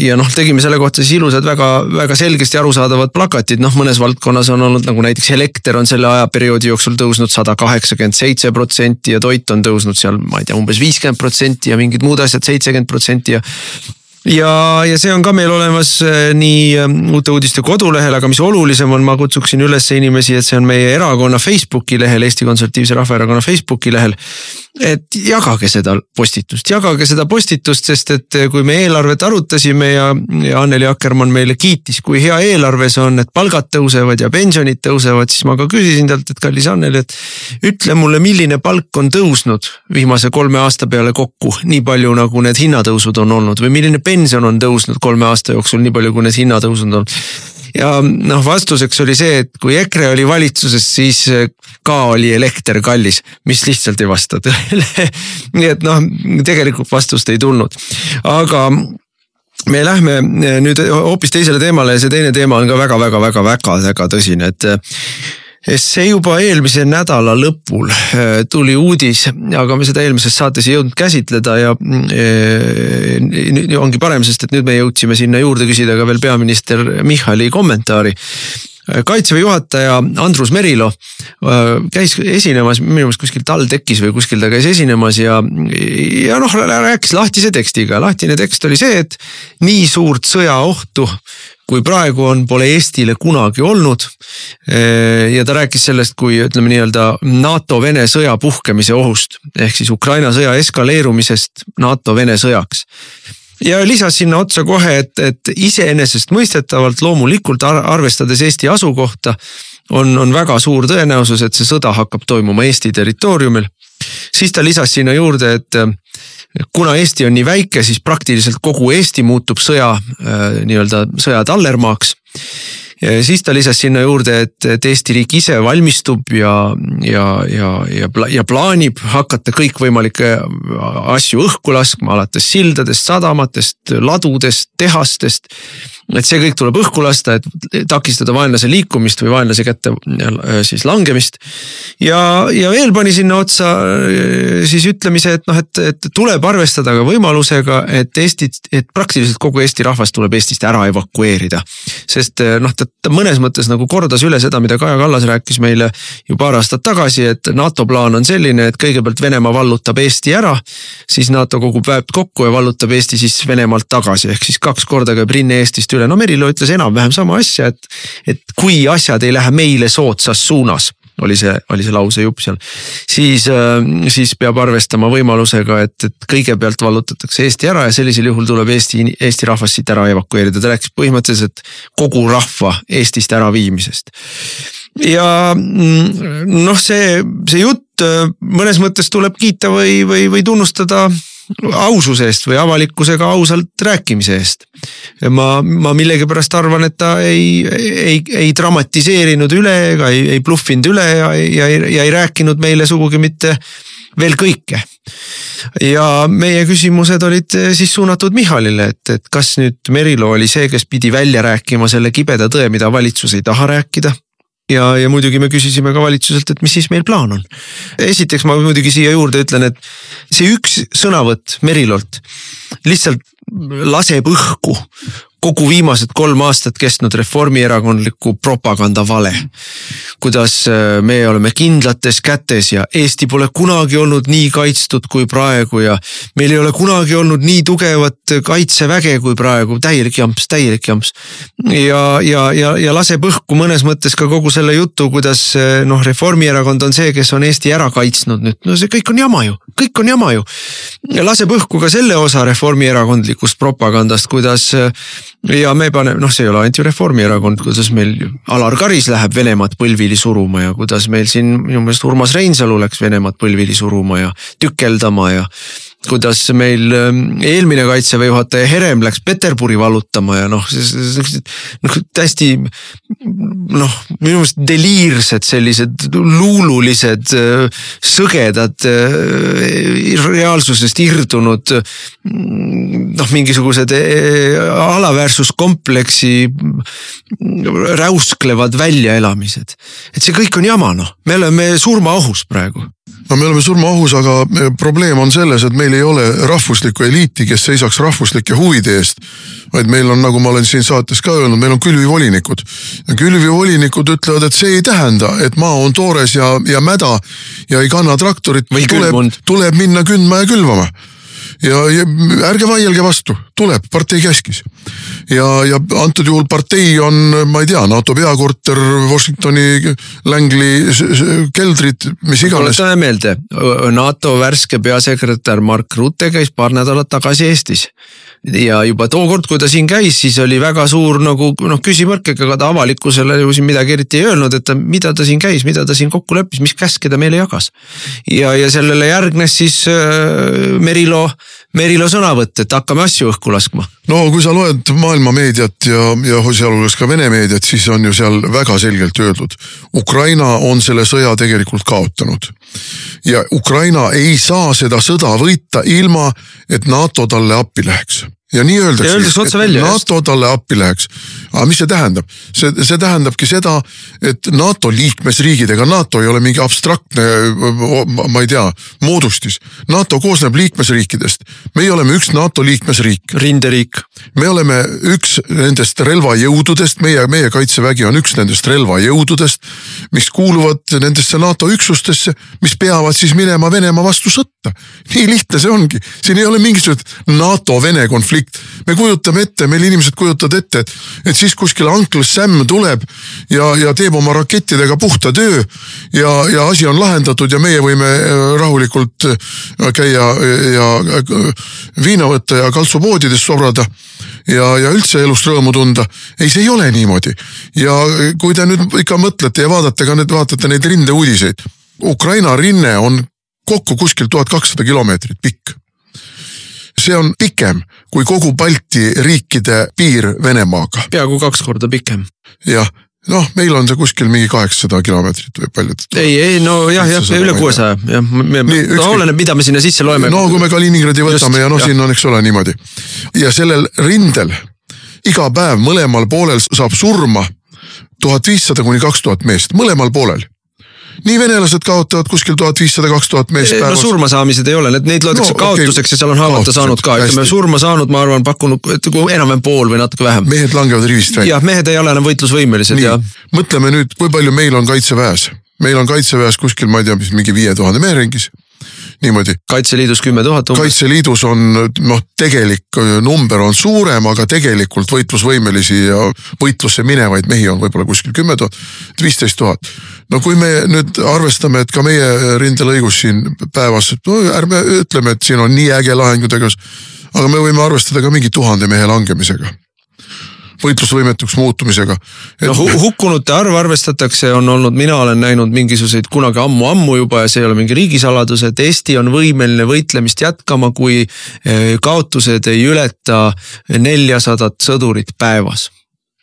ja noh, tegime selle kohta siis ilusad väga-väga selgesti arusaadavad plakatid, noh mõnes valdkonnas on olnud nagu näiteks elekter on selle ajaperioodi jooksul tõusnud sada kaheksakümmend seitse protsenti ja toit on tõusnud seal, ma ei tea, umbes viiskümmend protsenti ja mingid muud asjad seitsekümmend protsenti ja ja, ja see on ka meil olemas äh, nii ähm, Uute Uudiste kodulehel, aga mis olulisem on, ma kutsuksin üles inimesi, et see on meie erakonna Facebooki lehel, Eesti Konservatiivse Rahvaerakonna Facebooki lehel et jagage seda postitust, jagage seda postitust, sest et eh, kui me eelarvet arutasime ja, ja Anneli Akkermann meile kiitis, kui hea eelarve see on, et palgad tõusevad ja pensionid tõusevad, siis ma ka küsisin talt, et kallis Anneli, et ütle mulle, milline palk on tõusnud viimase kolme aasta peale kokku, nii palju nagu need hinnatõusud on olnud või milline pension on tõusnud kolme aasta jooksul, nii palju kui need hinnatõusud on. Ja noh, vastuseks oli see, et kui EKRE oli valitsuses, siis eh, ka oli elekter kallis, mis lihtsalt ei vasta tõele. <laughs> Nii et noh, tegelikult vastust ei tulnud, aga me lähme eh, nüüd hoopis teisele teemale ja see teine teema on ka väga-väga-väga-väga-väga tõsine, et see juba eelmise nädala lõpul äh, tuli uudis, aga me seda eelmises saates ei jõudnud käsitleda ja äh, ongi parem, sest et nüüd me jõudsime sinna juurde küsida ka veel peaminister Michali kommentaari kaitseväe juhataja Andrus Merilo äh, käis esinemas minu meelest kuskil TalTechis või kuskil ta käis esinemas ja, ja noh, rääkis lahtise tekstiga. lahtine tekst oli see, et nii suurt sõjaohtu kui praegu on, pole Eestile kunagi olnud. ja ta rääkis sellest, kui ütleme nii-öelda NATO-Vene sõja puhkemise ohust ehk siis Ukraina sõja eskaleerumisest NATO-Vene sõjaks ja lisas sinna otsa kohe, et, et iseenesestmõistetavalt loomulikult arvestades Eesti asukohta on, on väga suur tõenäosus, et see sõda hakkab toimuma Eesti territooriumil. siis ta lisas sinna juurde, et kuna Eesti on nii väike, siis praktiliselt kogu Eesti muutub sõja äh, nii-öelda sõja tallermaaks siis ta lisas sinna juurde, et, et Eesti riik ise valmistub ja, ja, ja, ja, ja plaanib hakata kõikvõimalikke asju õhku laskma, alates sildadest, sadamatest, ladudest, tehastest et see kõik tuleb õhku lasta, et takistada vaenlase liikumist või vaenlase kätte äh, siis langemist. ja, ja veel pani sinna otsa äh, siis ütlemise, et noh, et, et tuleb arvestada ka võimalusega, et Eestit, et praktiliselt kogu Eesti rahvas tuleb Eestist ära evakueerida. sest äh, noh, ta, mõnes mõttes nagu kordas üle seda, mida Kaja Kallas rääkis meile ju paar aastat tagasi, et NATO plaan on selline, et kõigepealt Venemaa vallutab Eesti ära, siis NATO kogub väed kokku ja vallutab Eesti siis Venemaalt tagasi, ehk siis kaks korda käib rinne Eestist üle üle, no Merilo ütles enam-vähem sama asja, et, et kui asjad ei lähe meile soodsas suunas oli see, oli see lausejupp seal. siis, siis peab arvestama võimalusega, et, et kõigepealt vallutatakse Eesti ära ja sellisel juhul tuleb Eesti, Eesti rahvas siit ära evakueerida, ta rääkis põhimõtteliselt kogu rahva Eestist äraviimisest. ja mm, noh, see, see jutt mõnes mõttes tuleb kiita või, või, või tunnustada aususe eest või avalikkusega ausalt rääkimise eest. ma, ma millegipärast arvan, et ta ei, ei, ei dramatiseerinud üle ega ei, ei bluffinud üle ja, ja, ja ei rääkinud meile sugugi mitte veel kõike. ja meie küsimused olid siis suunatud Michalile, et, et kas nüüd Merilo oli see, kes pidi välja rääkima selle kibeda tõe, mida valitsus ei taha rääkida ja, ja muidugi me küsisime ka valitsuselt, et mis siis meil plaan on. esiteks ma muidugi siia juurde ütlen, et see üks sõnavõtt Merilolt lihtsalt laseb õhku kogu viimased kolm aastat kestnud reformierakondliku propaganda vale. kuidas äh, me oleme kindlates kätes ja Eesti pole kunagi olnud nii kaitstud kui praegu ja meil ei ole kunagi olnud nii tugevat kaitseväge kui praegu, täielik jamps, täielik jamps. ja, ja, ja, ja laseb õhku mõnes mõttes ka kogu selle jutu, kuidas äh, noh, Reformierakond on see, kes on Eesti ära kaitsnud nüüd, no see kõik on jama ju, kõik on jama ju. laseb õhku ka selle osa reformierakondlikust propagandast, kuidas äh, ja me paneme, noh, see ei ole ainult ju Reformierakond, kuidas meil Alar Karis läheb Venemaad põlvili suruma ja kuidas meil siin minu meelest Urmas Reinsalu läks Venemaad põlvili suruma ja tükeldama ja kuidas meil ähm, eelmine kaitseväe juhataja Herem läks Peterburi vallutama ja noh, noh täiesti noh, minu meelest deliirsed sellised luululised, äh, sõgedad, äh, reaalsusest irdunud noh, mingisugused äh, alaväärsuskompleksi räusklevad väljaelamised. et see kõik on jama noh, me oleme surmaohus praegu no me oleme surmaohus, aga probleem on selles, et meil ei ole rahvuslikku eliiti, kes seisaks rahvuslike huvide eest. vaid meil on, nagu ma olen siin saates ka öelnud, meil on külvivolinikud. ja külvivolinikud ütlevad, et see ei tähenda, et maa on toores ja, ja mäda ja ei kanna traktorit. tuleb, tuleb minna kündma ja külvama ja, ja ärge vaielge vastu, tuleb, partei käskis. Ja, ja antud juhul partei on, ma ei tea, NATO peakorter, Washingtoni Langley keldrid, mis iganes. tuletame meelde, NATO värske peasekretär Mark Rutte käis paar nädalat tagasi Eestis ja juba tookord, kui ta siin käis, siis oli väga suur nagu noh, küsimärk, ega ta avalikkusele ju siin midagi eriti ei öelnud, et ta, mida ta siin käis, mida ta siin kokku leppis, mis käske ta meile jagas. ja, ja sellele järgnes siis äh, Merilo, Merilo sõnavõtt, et hakkame asju õhku laskma. no kui sa loed maailma meediat ja, ja sealhulgas ka Vene meediat, siis on ju seal väga selgelt öeldud. Ukraina on selle sõja tegelikult kaotanud ja Ukraina ei saa seda sõda võita ilma, et NATO talle appi läheks ja nii öeldakse, et välja, NATO talle appi läheks. aga mis see tähendab? see, see tähendabki seda, et NATO liikmesriigid, ega NATO ei ole mingi abstraktne, ma ei tea, moodustis. NATO koosneb liikmesriikidest. meie oleme üks NATO liikmesriik. rinderiik. me oleme üks nendest relvajõududest, meie, meie kaitsevägi on üks nendest relvajõududest, mis kuuluvad nendesse NATO üksustesse, mis peavad siis minema Venemaa vastu sõtta. nii lihtne see ongi, siin ei ole mingisugust NATO-Vene konflikti konflikt. me kujutame ette, meil inimesed kujutavad ette, et, et siis kuskil Uncle Sam tuleb ja, ja teeb oma rakettidega puhta töö ja, ja asi on lahendatud ja meie võime äh, rahulikult äh, käia ja viina võtta ja kaltsupoodides sobrada ja, ja üldse elust rõõmu tunda. ei, see ei ole niimoodi. ja kui te nüüd ikka mõtlete ja vaatate ka nüüd, vaatate neid rindeuudiseid. Ukraina rinne on kokku kuskil tuhat kakssada kilomeetrit pikk see on pikem kui kogu Balti riikide piir Venemaaga. peaaegu kaks korda pikem. jah, noh, meil on see kuskil mingi kaheksasada kilomeetrit või palju. ei, ei no jah, jah üle kuuesaja jah, no oleneb, mida me sinna sisse loeme. no kui me Kaliningradi võtame Just, ja noh, siin on, eks ole niimoodi. ja sellel rindel iga päev mõlemal poolel saab surma tuhat viissada kuni kaks tuhat meest, mõlemal poolel nii venelased kaotavad kuskil tuhat viissada, kaks tuhat meest päevas. no surmasaamised ei ole, need, neid loetakse no, kaotuseks okay. ja seal on haavata saanud ka, ütleme surma saanud, ma arvan, pakkunud enam-vähem pool või natuke vähem. mehed langevad rivist välja. jah, mehed ei ole enam võitlusvõimelised ja. mõtleme nüüd, kui palju meil on kaitseväes. meil on kaitseväes kuskil, ma ei tea, mis mingi viie tuhande mehe ringis niimoodi. kaitseliidus kümme tuhat umbes. kaitseliidus on noh, tegelik äh, number on suurem, aga tegelikult võitlusvõimelisi ja võitlusse minevaid mehi on võib-olla kuskil kümme tuhat, viisteist tuhat. no kui me nüüd arvestame, et ka meie rindelõigus siin päevas, no ärme ütleme, et siin on nii äge lahingutegevus, aga me võime arvestada ka mingi tuhande mehe langemisega võitlusvõimetuks muutumisega. no hukkunute arv arvestatakse, on olnud, mina olen näinud mingisuguseid kunagi ammu-ammu juba ja see ei ole mingi riigisaladus, et Eesti on võimeline võitlemist jätkama, kui eh, kaotused ei ületa neljasadat sõdurit päevas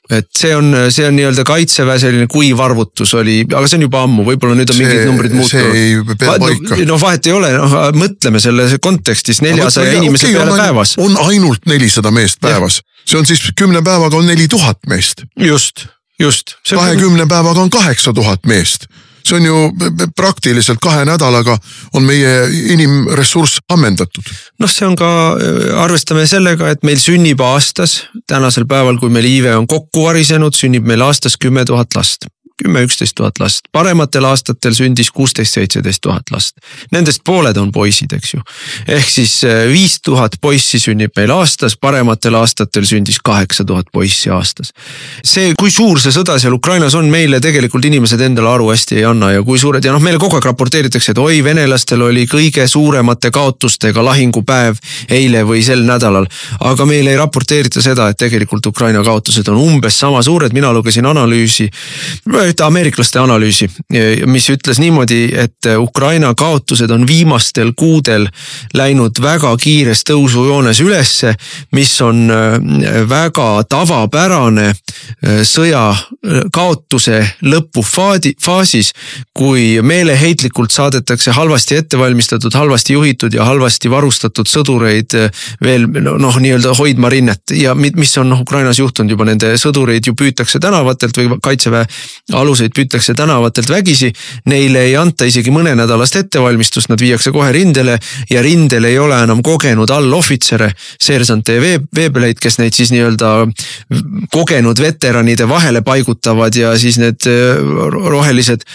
et see on, see on nii-öelda kaitseväe selline kuiv arvutus oli, aga see on juba ammu, võib-olla nüüd on see, mingid numbrid muutunud. paika. no vahet ei ole, noh mõtleme selle kontekstis neljasaja inimese peale on, päevas. on ainult nelisada meest päevas, see on siis kümne päevaga on neli tuhat meest. just, just. kahekümne päevaga on kaheksa tuhat meest see on ju praktiliselt kahe nädalaga on meie inimressurss ammendatud. noh, see on ka, arvestame sellega, et meil sünnib aastas, tänasel päeval, kui meil iive on kokku varisenud, sünnib meil aastas kümme tuhat last kümme, üksteist tuhat last, parematel aastatel sündis kuusteist, seitseteist tuhat last. Nendest pooled on poisid, eks ju. ehk siis äh, viis tuhat poissi sünnib meil aastas, parematel aastatel sündis kaheksa tuhat poissi aastas. see, kui suur see sõda seal Ukrainas on, meile tegelikult inimesed endale aru hästi ei anna ja kui suured ja noh, meile kogu aeg raporteeritakse, et oi, venelastel oli kõige suuremate kaotustega lahingupäev eile või sel nädalal. aga meile ei raporteerita seda, et tegelikult Ukraina kaotused on umbes sama suured, mina lugesin analüüsi ühte ameeriklaste analüüsi, mis ütles niimoodi, et Ukraina kaotused on viimastel kuudel läinud väga kiires tõusujoones ülesse, mis on äh, väga tavapärane äh, sõja äh, kaotuse lõpufaadi, faasis, kui meeleheitlikult saadetakse halvasti ettevalmistatud, halvasti juhitud ja halvasti varustatud sõdureid veel noh, nii-öelda hoidma rinnet. Ja mis on noh Ukrainas juhtunud juba nende sõdureid ju püütakse tänavatelt või kaitseväe aluseid püütakse tänavatelt vägisi. Neile ei anta isegi mõnenädalast ettevalmistust, nad viiakse kohe rindele ja rindel ei ole enam kogenud allohvitsere, seersante ja veeb, veebeleid, kes neid siis nii-öelda kogenud veteranide vahele paigutavad ja siis need äh, rohelised,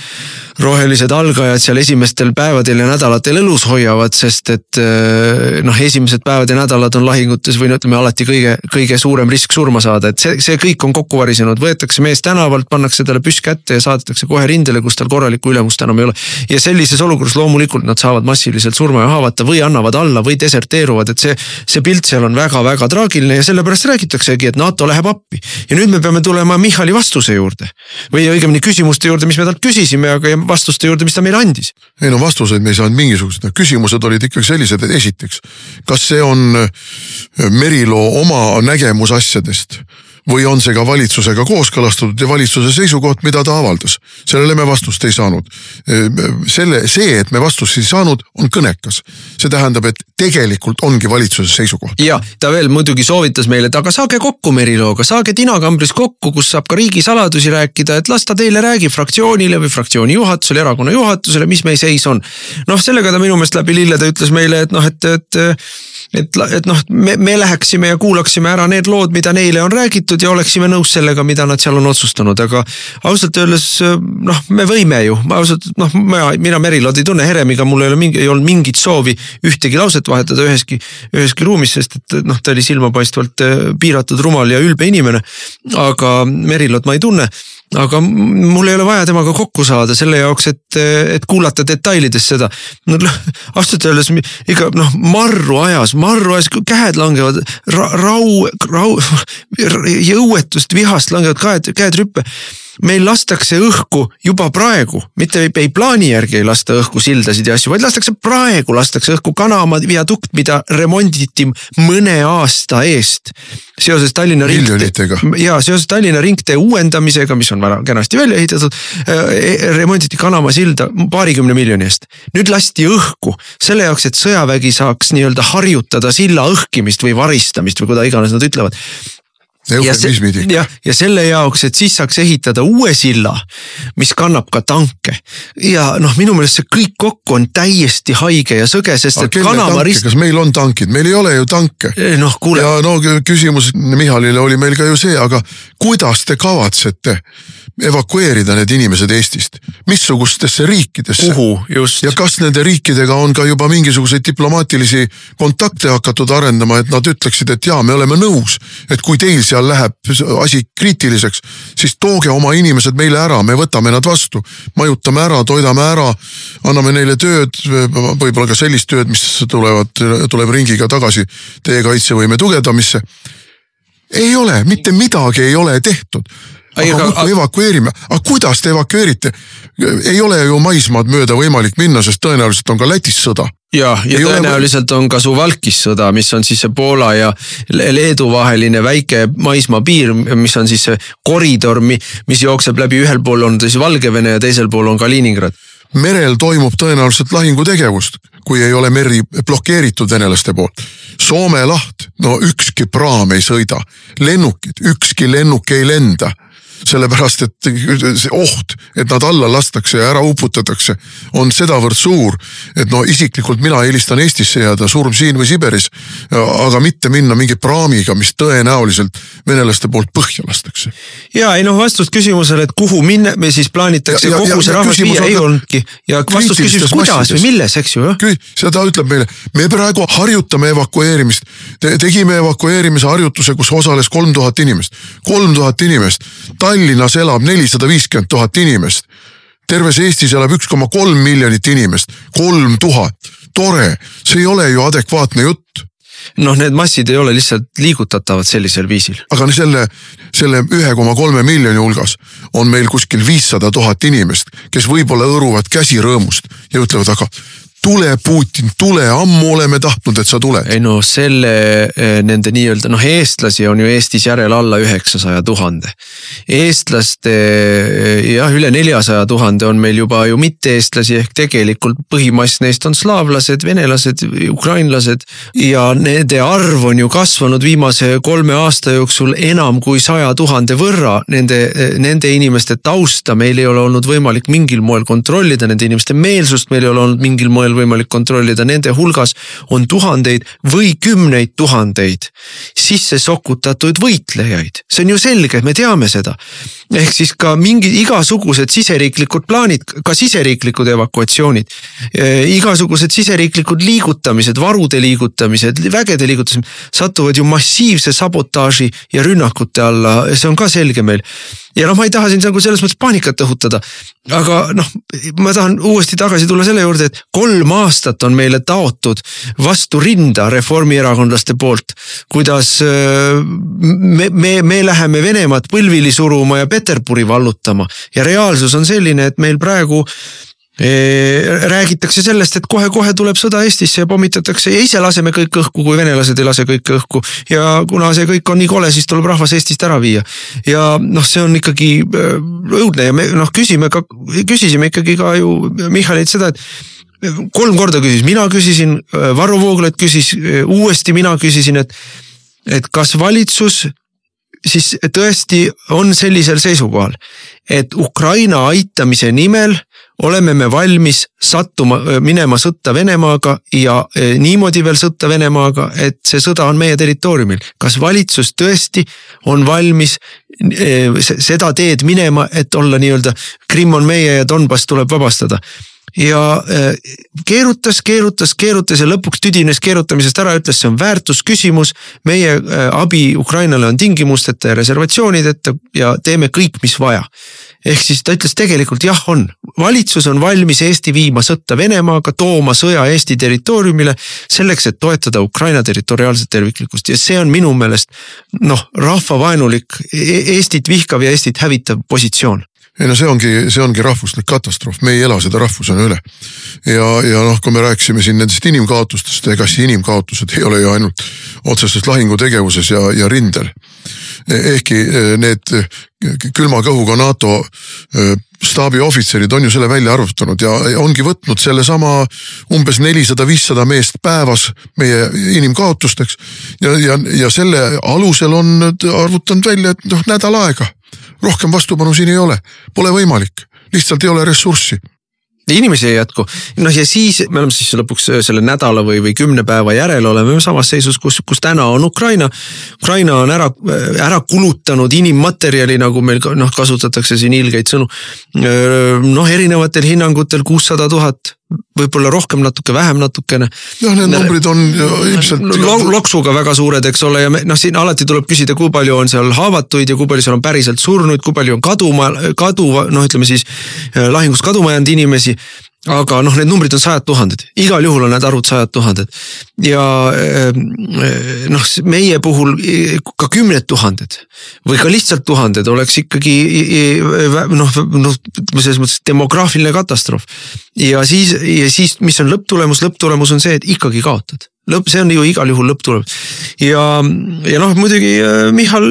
rohelised algajad seal esimestel päevadel ja nädalatel elus hoiavad, sest et äh, noh, esimesed päevad ja nädalad on lahingutes või no ütleme alati kõige, kõige suurem risk surma saada, et see, see kõik on kokku varisenud, võetakse mees tänavalt, pannakse talle püss kätte ja saadetakse kohe rindele, kus tal korralikku ülemust enam ei ole. ja sellises olukorras loomulikult nad saavad massiliselt surma ja haavata või annavad alla või deserteeruvad, et see, see pilt seal on väga-väga traagiline ja sellepärast räägitaksegi, et NATO läheb appi. ja nüüd me peame tulema Michali vastuse juurde või õigemini küsimuste juurde, mis me talt küsisime, aga vastuste juurde, mis ta meile andis. ei no vastuseid me ei saanud mingisuguseid, küsimused olid ikkagi sellised, et esiteks, kas see on Meriloo oma nägemus asjadest või on see ka valitsusega kooskõlastatud ja valitsuse seisukoht, mida ta avaldas. sellele me vastust ei saanud. selle, see, et me vastust ei saanud, on kõnekas. see tähendab, et tegelikult ongi valitsuse seisukoht. ja ta veel muidugi soovitas meile, et aga saage kokku Merilooga, saage tinakambris kokku, kus saab ka riigisaladusi rääkida, et las ta teile räägib fraktsioonile või fraktsiooni juhatusele, erakonna juhatusele, mis meie seis on. noh, sellega ta minu meelest läbi lillede ütles meile, et noh, et, et et, et noh, me, me läheksime ja kuulaksime ära need lood, mida neile on räägitud ja oleksime nõus sellega, mida nad seal on otsustanud, aga ausalt öeldes noh, me võime ju, ma ausalt noh, ma, mina Merilood ei tunne, Heremiga. Mul ei ole mingi, ei olnud mingit soovi ühtegi lauset vahetada üheski, üheski ruumis, sest et noh, ta oli silmapaistvalt eh, piiratud, rumal ja ülbe inimene. aga Merilood ma ei tunne aga mul ei ole vaja temaga kokku saada selle jaoks, et, et kuulata detailides seda. no ausalt öeldes ikka noh, marru ajas, marru ajas, käed langevad ra, rau, rau, <laughs> jõuetust, vihast langevad käed, käed rüppe meil lastakse õhku juba praegu, mitte ei, ei plaani järgi ei lasta õhku sildasid ja asju, vaid lastakse praegu, lastakse õhku Kanamaa viadukt, mida remonditi mõne aasta eest. seoses Tallinna ringtee, ja seoses Tallinna ringtee uuendamisega, mis on väga kenasti välja ehitatud eh,, remonditi Kanamaa silda paarikümne miljoni eest. nüüd lasti õhku selle jaoks, et sõjavägi saaks nii-öelda harjutada silla õhkimist või varistamist või kuidas iganes nad ütlevad eufemismidi. jah, ja selle jaoks, et siis saaks ehitada uue silla, mis kannab ka tanke. ja noh, minu meelest see kõik kokku on täiesti haige ja sõge, sest et Kanama rist. kas meil on tankid, meil ei ole ju tanke. Eh, noh, kuule. ja no küsimus Michalile oli meil ka ju see, aga kuidas te kavatsete evakueerida need inimesed Eestist, missugustesse riikidesse? kuhu just? ja kas nende riikidega on ka juba mingisuguseid diplomaatilisi kontakte hakatud arendama, et nad ütleksid, et jaa, me oleme nõus, et kui teil seal läheb asi kriitiliseks, siis tooge oma inimesed meile ära, me võtame nad vastu, majutame ära, toidame ära, anname neile tööd, võib-olla ka sellist tööd, mis tulevad, tuleb ringiga tagasi teie kaitsevõime tugevdamisse. Ei ole, mitte midagi ei ole tehtud aga aga- muudkui evakueerime, aga kuidas te evakueerite? ei ole ju maismaad mööda võimalik minna, sest tõenäoliselt on ka Lätis sõda. ja, ja Ei ole- tõenäoliselt on ka Suwalkis sõda, mis on siis see Poola ja Le- Leedu vaheline väike maismaapiir, mis on siis see koridor, mis jookseb läbi, ühel pool on siis Valgevene ja teisel pool on Kaliningrad. merel toimub tõenäoliselt lahingutegevust, kui ei ole meri blokeeritud venelaste poolt. Soome laht, no ükski praam ei sõida, lennukid, ükski lennuk ei lenda sellepärast, et see oht, et nad alla lastakse ja ära uputatakse, on sedavõrd suur, et no isiklikult mina eelistan Eestisse jääda, surm siin või Siberis. aga mitte minna mingi praamiga, mis tõenäoliselt venelaste poolt põhja lastakse. ja ei noh, vastust küsimusele, et kuhu minna, me siis plaanitakse Ja- ja- kogu ja- see rahvas viia, ei olnudki. ja vastus küsimus, kuidas massides. või milles, eks ju, seda ütleb meile, me praegu harjutame evakueerimist Te,. tegime evakueerimise harjutuse, kus osales kolm tuhat inimest, kolm tuhat inimest. Tallinnas elab nelisada viiskümmend tuhat inimest. terves Eestis elab üks koma kolm miljonit inimest, kolm tuhat, tore, see ei ole ju adekvaatne jutt noh, need massid ei ole lihtsalt liigutatavad sellisel viisil. aga selle, selle ühe koma kolme miljoni hulgas on meil kuskil viissada tuhat inimest, kes võib-olla õõruvad käsi rõõmust ja ütlevad, aga tule Putin, tule, ammu oleme tahtnud, et sa tuled. ei no selle eh, nende nii-öelda noh, eestlasi on ju Eestis järel alla üheksasaja tuhande. eestlaste eh, jah, üle neljasaja tuhande on meil juba ju mitte-eestlasi ehk tegelikult põhimass neist on slaavlased, venelased, ukrainlased. ja nende arv on ju kasvanud viimase kolme aasta jooksul enam kui saja tuhande võrra. Nende, nende inimeste tausta meil ei ole olnud võimalik mingil moel kontrollida, nende inimeste meelsust meil ei ole olnud mingil moel võimalik kontrollida, nende hulgas on tuhandeid või kümneid tuhandeid sisse sokutatud võitlejaid. see on ju selge, me teame seda. ehk siis ka mingi igasugused siseriiklikud plaanid, ka siseriiklikud evakuatsioonid. igasugused siseriiklikud liigutamised, varude liigutamised, vägede liigutamised satuvad ju massiivse sabotaaži ja rünnakute alla, see on ka selge meil ja noh, ma ei taha siin nagu selles mõttes paanikat õhutada. aga noh, ma tahan uuesti tagasi tulla selle juurde, et kolm aastat on meile taotud vastu rinda reformierakondlaste poolt. kuidas me, me, me läheme Venemaad põlvili suruma ja Peterburi vallutama ja reaalsus on selline, et meil praegu räägitakse sellest, et kohe-kohe tuleb sõda Eestisse ja pommitatakse ja ise laseme kõik õhku, kui venelased ei lase kõike õhku. ja kuna see kõik on nii kole, siis tuleb rahvas Eestist ära viia. ja noh, see on ikkagi äh, õudne ja me noh, küsime ka, küsisime ikkagi ka ju Michalilt seda, et kolm korda küsis, mina küsisin, Varro Vooglaid küsis, uuesti mina küsisin, et, et kas valitsus siis tõesti on sellisel seisukohal, et Ukraina aitamise nimel oleme me valmis sattuma, minema sõtta Venemaaga ja niimoodi veel sõtta Venemaaga, et see sõda on meie territooriumil. kas valitsus tõesti on valmis seda teed minema, et olla nii-öelda Krimm on meie ja Donbass tuleb vabastada? ja keerutas, keerutas, keerutas ja lõpuks tüdines keerutamisest ära, ütles, see on väärtusküsimus. meie abi Ukrainale on tingimusteta ja reservatsioonideta ja teeme kõik, mis vaja. Ehk siis ta ütles tegelikult jah, on, valitsus on valmis Eesti viima sõtta Venemaaga, tooma sõja Eesti territooriumile. selleks, et toetada Ukraina territoriaalset terviklikkust ja see on minu meelest noh, rahvavaenulik, Eestit vihkav ja Eestit hävitav positsioon ei no see ongi, see ongi rahvuslik katastroof, me ei ela seda rahvusena üle. ja, ja noh, kui me rääkisime siin nendest inimkaotustest, ega siis inimkaotused ei ole ju ainult otseses lahingutegevuses ja, ja rindel. ehkki need külma kõhuga NATO staabiohvitserid on ju selle välja arvutanud ja ongi võtnud sellesama umbes nelisada, viissada meest päevas meie inimkaotusteks. ja, ja, ja selle alusel on arvutanud välja, et noh nädal aega. Rohkem vastupanu siin ei ole, pole võimalik, lihtsalt ei ole ressurssi inimesi ei jätku, noh ja siis me oleme siis lõpuks selle nädala või, või kümne päeva järel oleme samas seisus, kus, kus täna on Ukraina. Ukraina on ära, ära kulutanud inimmaterjali, nagu meil noh, kasutatakse siin ilgeid sõnu. noh, erinevatel hinnangutel kuussada tuhat võib-olla rohkem natuke, vähem natukene. noh, need numbrid on ilmselt Lo. loksuga väga suured, eks ole, ja me noh, siin alati tuleb küsida, kui palju on seal haavatuid ja kui palju seal on päriselt surnuid, kui palju on kaduma, kadu, noh, ütleme siis lahingus kaduma jäänud inimesi aga noh, need numbrid on sajad tuhanded, igal juhul on need arvud sajad tuhanded. ja ehm, eh, noh, meie puhul eh, ka kümned tuhanded või ka lihtsalt tuhanded oleks ikkagi noh, noh selles mõttes demograafiline katastroof. ja siis, ja siis, mis on lõpptulemus, lõpptulemus on see, et ikkagi kaotad lõpp, see on ju igal juhul lõpptulemus. ja, ja noh, muidugi äh, Michal,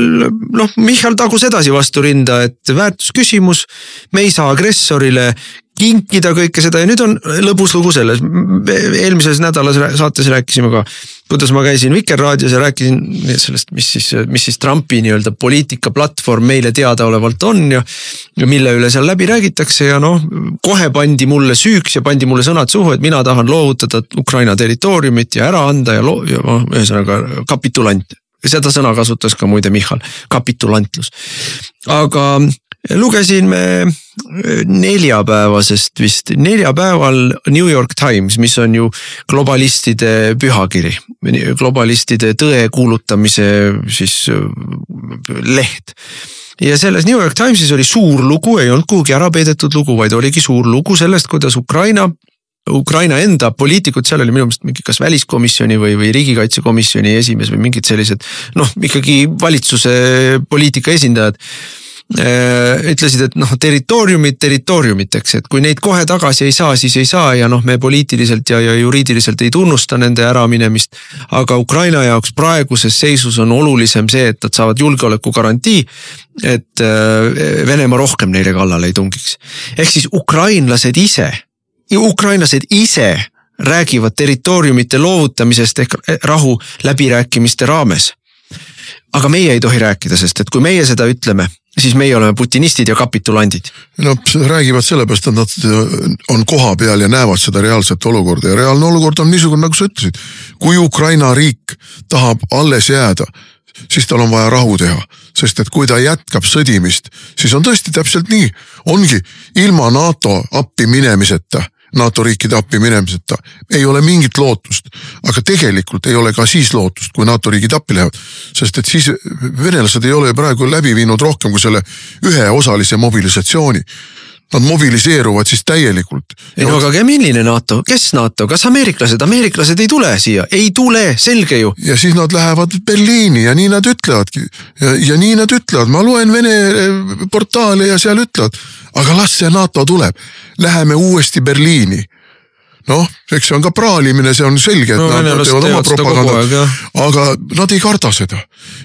noh, Michal tagus edasi vastu rinda, et väärtusküsimus. me ei saa agressorile kinkida kõike seda ja nüüd on lõbus lugu selles. eelmises nädalas saates rääkisime ka, kuidas ma käisin Vikerraadios ja rääkisin sellest, mis siis, mis siis Trumpi nii-öelda poliitikaplatvorm meile teadaolevalt on ja. ja mille üle seal läbi räägitakse ja noh, kohe pandi mulle süüks ja pandi mulle sõnad suhu, et mina tahan loovutada Ukraina territooriumit ja ära anda ja loo-, ja noh, ühesõnaga kapitulant seda sõna kasutas ka muide Michal, kapitulantlus. aga lugesin me äh, neljapäevasest vist, neljapäeval New York Times, mis on ju globalistide pühakiri, globalistide tõe kuulutamise siis äh, leht. Ja selles New York Timesis oli suur lugu, ei olnud kuhugi ära peidetud lugu, vaid oligi suur lugu sellest, kuidas Ukraina Ukraina enda poliitikud, seal oli minu meelest mingi kas väliskomisjoni või, või riigikaitsekomisjoni esimees või mingid sellised noh, ikkagi valitsuse poliitika esindajad ütlesid, et noh, territooriumid territooriumiteks, et kui neid kohe tagasi ei saa, siis ei saa ja noh, me poliitiliselt ja, ja juriidiliselt ei tunnusta nende äraminemist. aga Ukraina jaoks praeguses seisus on olulisem see, et nad saavad julgeolekugarantii. et äh, Venemaa rohkem neile kallale ei tungiks. ehk siis ukrainlased ise, ukrainlased ise räägivad territooriumite loovutamisest ehk rahu läbirääkimiste raames aga meie ei tohi rääkida, sest et kui meie seda ütleme, siis meie oleme putinistid ja kapitulandid. no räägivad sellepärast, et nad äh, on kohapeal ja näevad seda reaalset olukorda ja reaalne olukord on niisugune, nagu sa ütlesid. kui Ukraina riik tahab alles jääda, siis tal on vaja rahu teha, sest et kui ta jätkab sõdimist, siis on tõesti täpselt nii, ongi ilma NATO appi minemiseta NATO riikide appi minemiseta ei ole mingit lootust. aga tegelikult ei ole ka siis lootust, kui NATO riigid appi lähevad. sest et siis venelased ei ole praegu läbi viinud rohkem kui selle üheosalise mobilisatsiooni Nad mobiliseeruvad siis täielikult. ei no aga milline NATO, kes NATO, kas ameeriklased, ameeriklased ei tule siia, ei tule, selge ju. ja siis nad lähevad Berliini ja nii nad ütlevadki. ja, nii nad ütlevad, ma loen Vene eh, portaale ja seal ütlevad, aga las see NATO tuleb, läheme uuesti Berliini. Noh, eks see on ka praalimine, see on selge, et no, nad teevad oma propagandat, aga nad ei karda seda.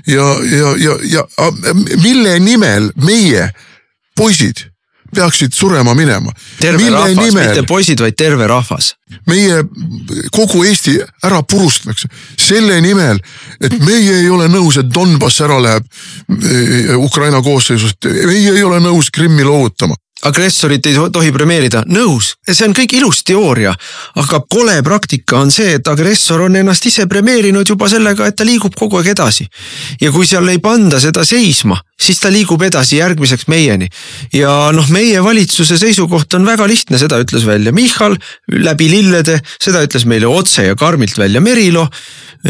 ja, ja, ja, ja mille nimel meie poisid peaksid surema minema. terve Mille rahvas mitte poisid, vaid terve rahvas. meie kogu Eesti ära purustatakse selle nimel, et meie ei ole nõus, et Donbass ära läheb eh, Ukraina koosseisust, meie ei ole nõus Krimmi loovutama agressorit ei tohi premeerida, nõus, see on kõik ilus teooria. aga kole praktika on see, et agressor on ennast ise premeerinud juba sellega, et ta liigub kogu aeg edasi. ja kui seal ei panda seda seisma, siis ta liigub edasi järgmiseks meieni. ja noh, meie valitsuse seisukoht on väga lihtne, seda ütles välja Michal läbi lillede, seda ütles meile otse ja karmilt välja Merilo.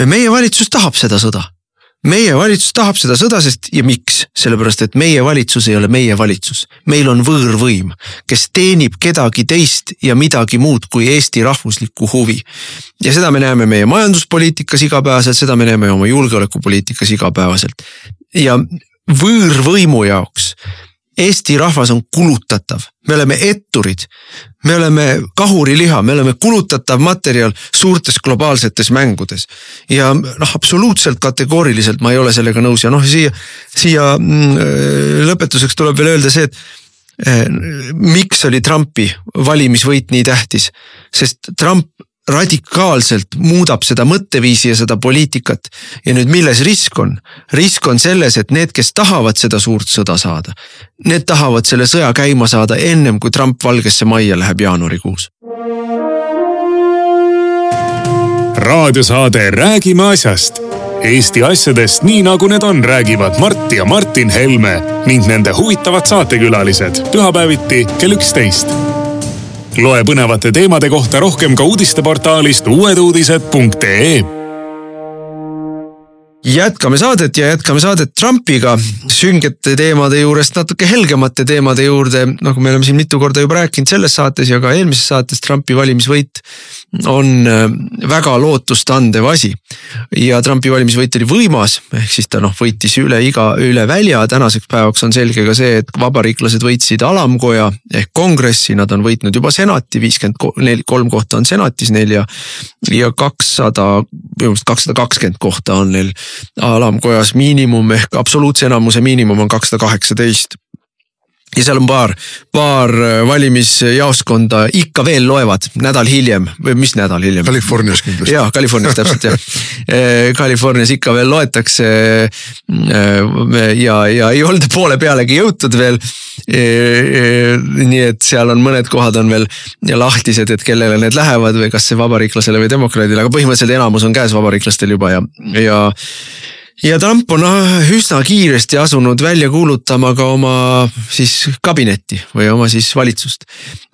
meie valitsus tahab seda sõda meie valitsus tahab seda sõda, sest ja miks, sellepärast et meie valitsus ei ole meie valitsus. meil on võõrvõim, kes teenib kedagi teist ja midagi muud kui Eesti rahvuslikku huvi. ja seda me näeme meie majanduspoliitikas igapäevaselt, seda me näeme oma julgeolekupoliitikas igapäevaselt. ja võõrvõimu jaoks Eesti rahvas on kulutatav, me oleme etturid, me oleme kahuriliha, me oleme kulutatav materjal suurtes globaalsetes mängudes. ja noh, absoluutselt kategooriliselt ma ei ole sellega nõus. Ja noh, siia, siia mm, lõpetuseks tuleb veel öelda see, et eh, miks oli Trumpi valimisvõit nii tähtis, sest Trump radikaalselt muudab seda mõtteviisi ja seda poliitikat. ja nüüd milles risk on? risk on selles, et need, kes tahavad seda suurt sõda saada, need tahavad selle sõja käima saada ennem kui Trump Valgesse Majja läheb jaanuarikuus. raadiosaade Räägime asjast. Eesti asjadest nii nagu need on, räägivad Mart ja Martin Helme ning nende huvitavad saatekülalised pühapäeviti kell üksteist loe põnevate teemade kohta rohkem ka uudisteportaalist uueduudised.ee jätkame saadet ja jätkame saadet Trumpiga süngete teemade juurest natuke helgemate teemade juurde, nagu me oleme siin mitu korda juba rääkinud selles saates ja ka eelmises saates, Trumpi valimisvõit on äh, väga lootustandev asi. ja Trumpi valimisvõit oli võimas, ehk siis ta noh, võitis üle iga, üle välja, tänaseks päevaks on selge ka see, et vabariiklased võitsid alamkoja ehk kongressi, nad on võitnud juba senati, viiskümmend kolm kohta on senatis neil ja. ja kakssada, minu meelest kakssada kakskümmend kohta on neil alamkojas miinimum ehk absoluutse enamuse miinimum on kakssada kaheksateist ja seal on paar, paar äh, valimisjaoskonda ikka veel loevad nädal hiljem või mis nädal hiljem? Californias kindlasti. jaa, Californias täpselt jah. <laughs> Äh, Californias ikka veel loetakse. Äh, ja, ja ei olnud poole pealegi jõutud veel. nii et seal on mõned kohad on veel lahtised, et kellele need lähevad või kas see vabariiklasele või demokraadile, aga põhimõtteliselt enamus on käes vabariiklastel juba ja, ja ja Trump on ah, üsna kiiresti asunud välja kuulutama ka oma siis kabinetti või oma siis valitsust.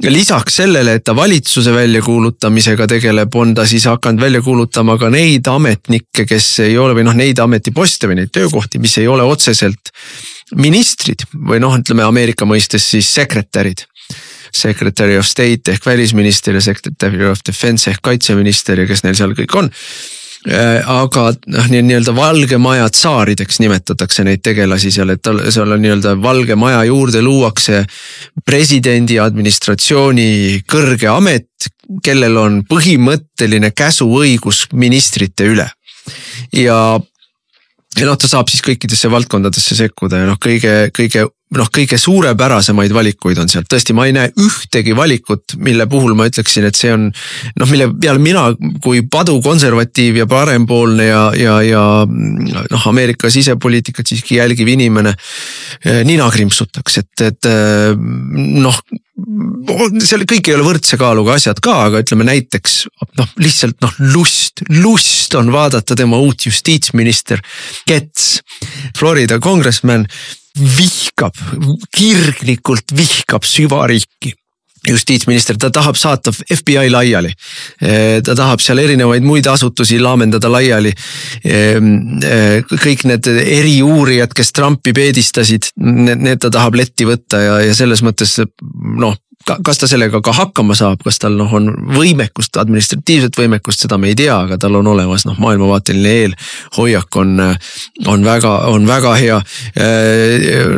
lisaks sellele, et ta valitsuse väljakuulutamisega tegeleb, on ta siis hakanud välja kuulutama ka neid ametnikke, kes ei ole või noh, neid ametiposte või neid töökohti, mis ei ole otseselt ministrid või noh, ütleme Ameerika mõistes siis sekretärid secretary of state ehk välisminister ja secretary of defense ehk kaitseminister ja kes neil seal kõik on aga noh, nii-öelda Valge Maja tsaarideks nimetatakse neid tegelasi seal, et seal on nii-öelda Valge Maja juurde luuakse presidendi administratsiooni kõrge amet, kellel on põhimõtteline käsuõigus ministrite üle. ja ja noh, ta saab siis kõikidesse valdkondadesse sekkuda ja noh, kõige, kõige noh, kõige suurepärasemaid valikuid on sealt, tõesti, ma ei näe ühtegi valikut, mille puhul ma ütleksin, et see on. noh, mille peale mina kui padukonservatiiv ja parempoolne ja, ja, ja noh, Ameerika sisepoliitikat siiski jälgiv inimene eh, nina krimpsutaks, et, et eh, noh seal kõik ei ole võrdse kaaluga asjad ka, aga ütleme näiteks noh, lihtsalt noh, lust, lust on vaadata tema uut justiitsminister, Gets, Florida congressman vihkab, kirglikult vihkab süvariiki justiitsminister, ta tahab saata FBI laiali. ta tahab seal erinevaid muid asutusi laamendada laiali. kõik need eriuurijad, kes Trumpi peedistasid, need ta tahab letti võtta ja, ja selles mõttes noh kas ta sellega ka hakkama saab, kas tal noh, on võimekust, administratiivset võimekust, seda me ei tea, aga tal on olemas noh, maailmavaateline eelhoiak on, on väga, on väga hea.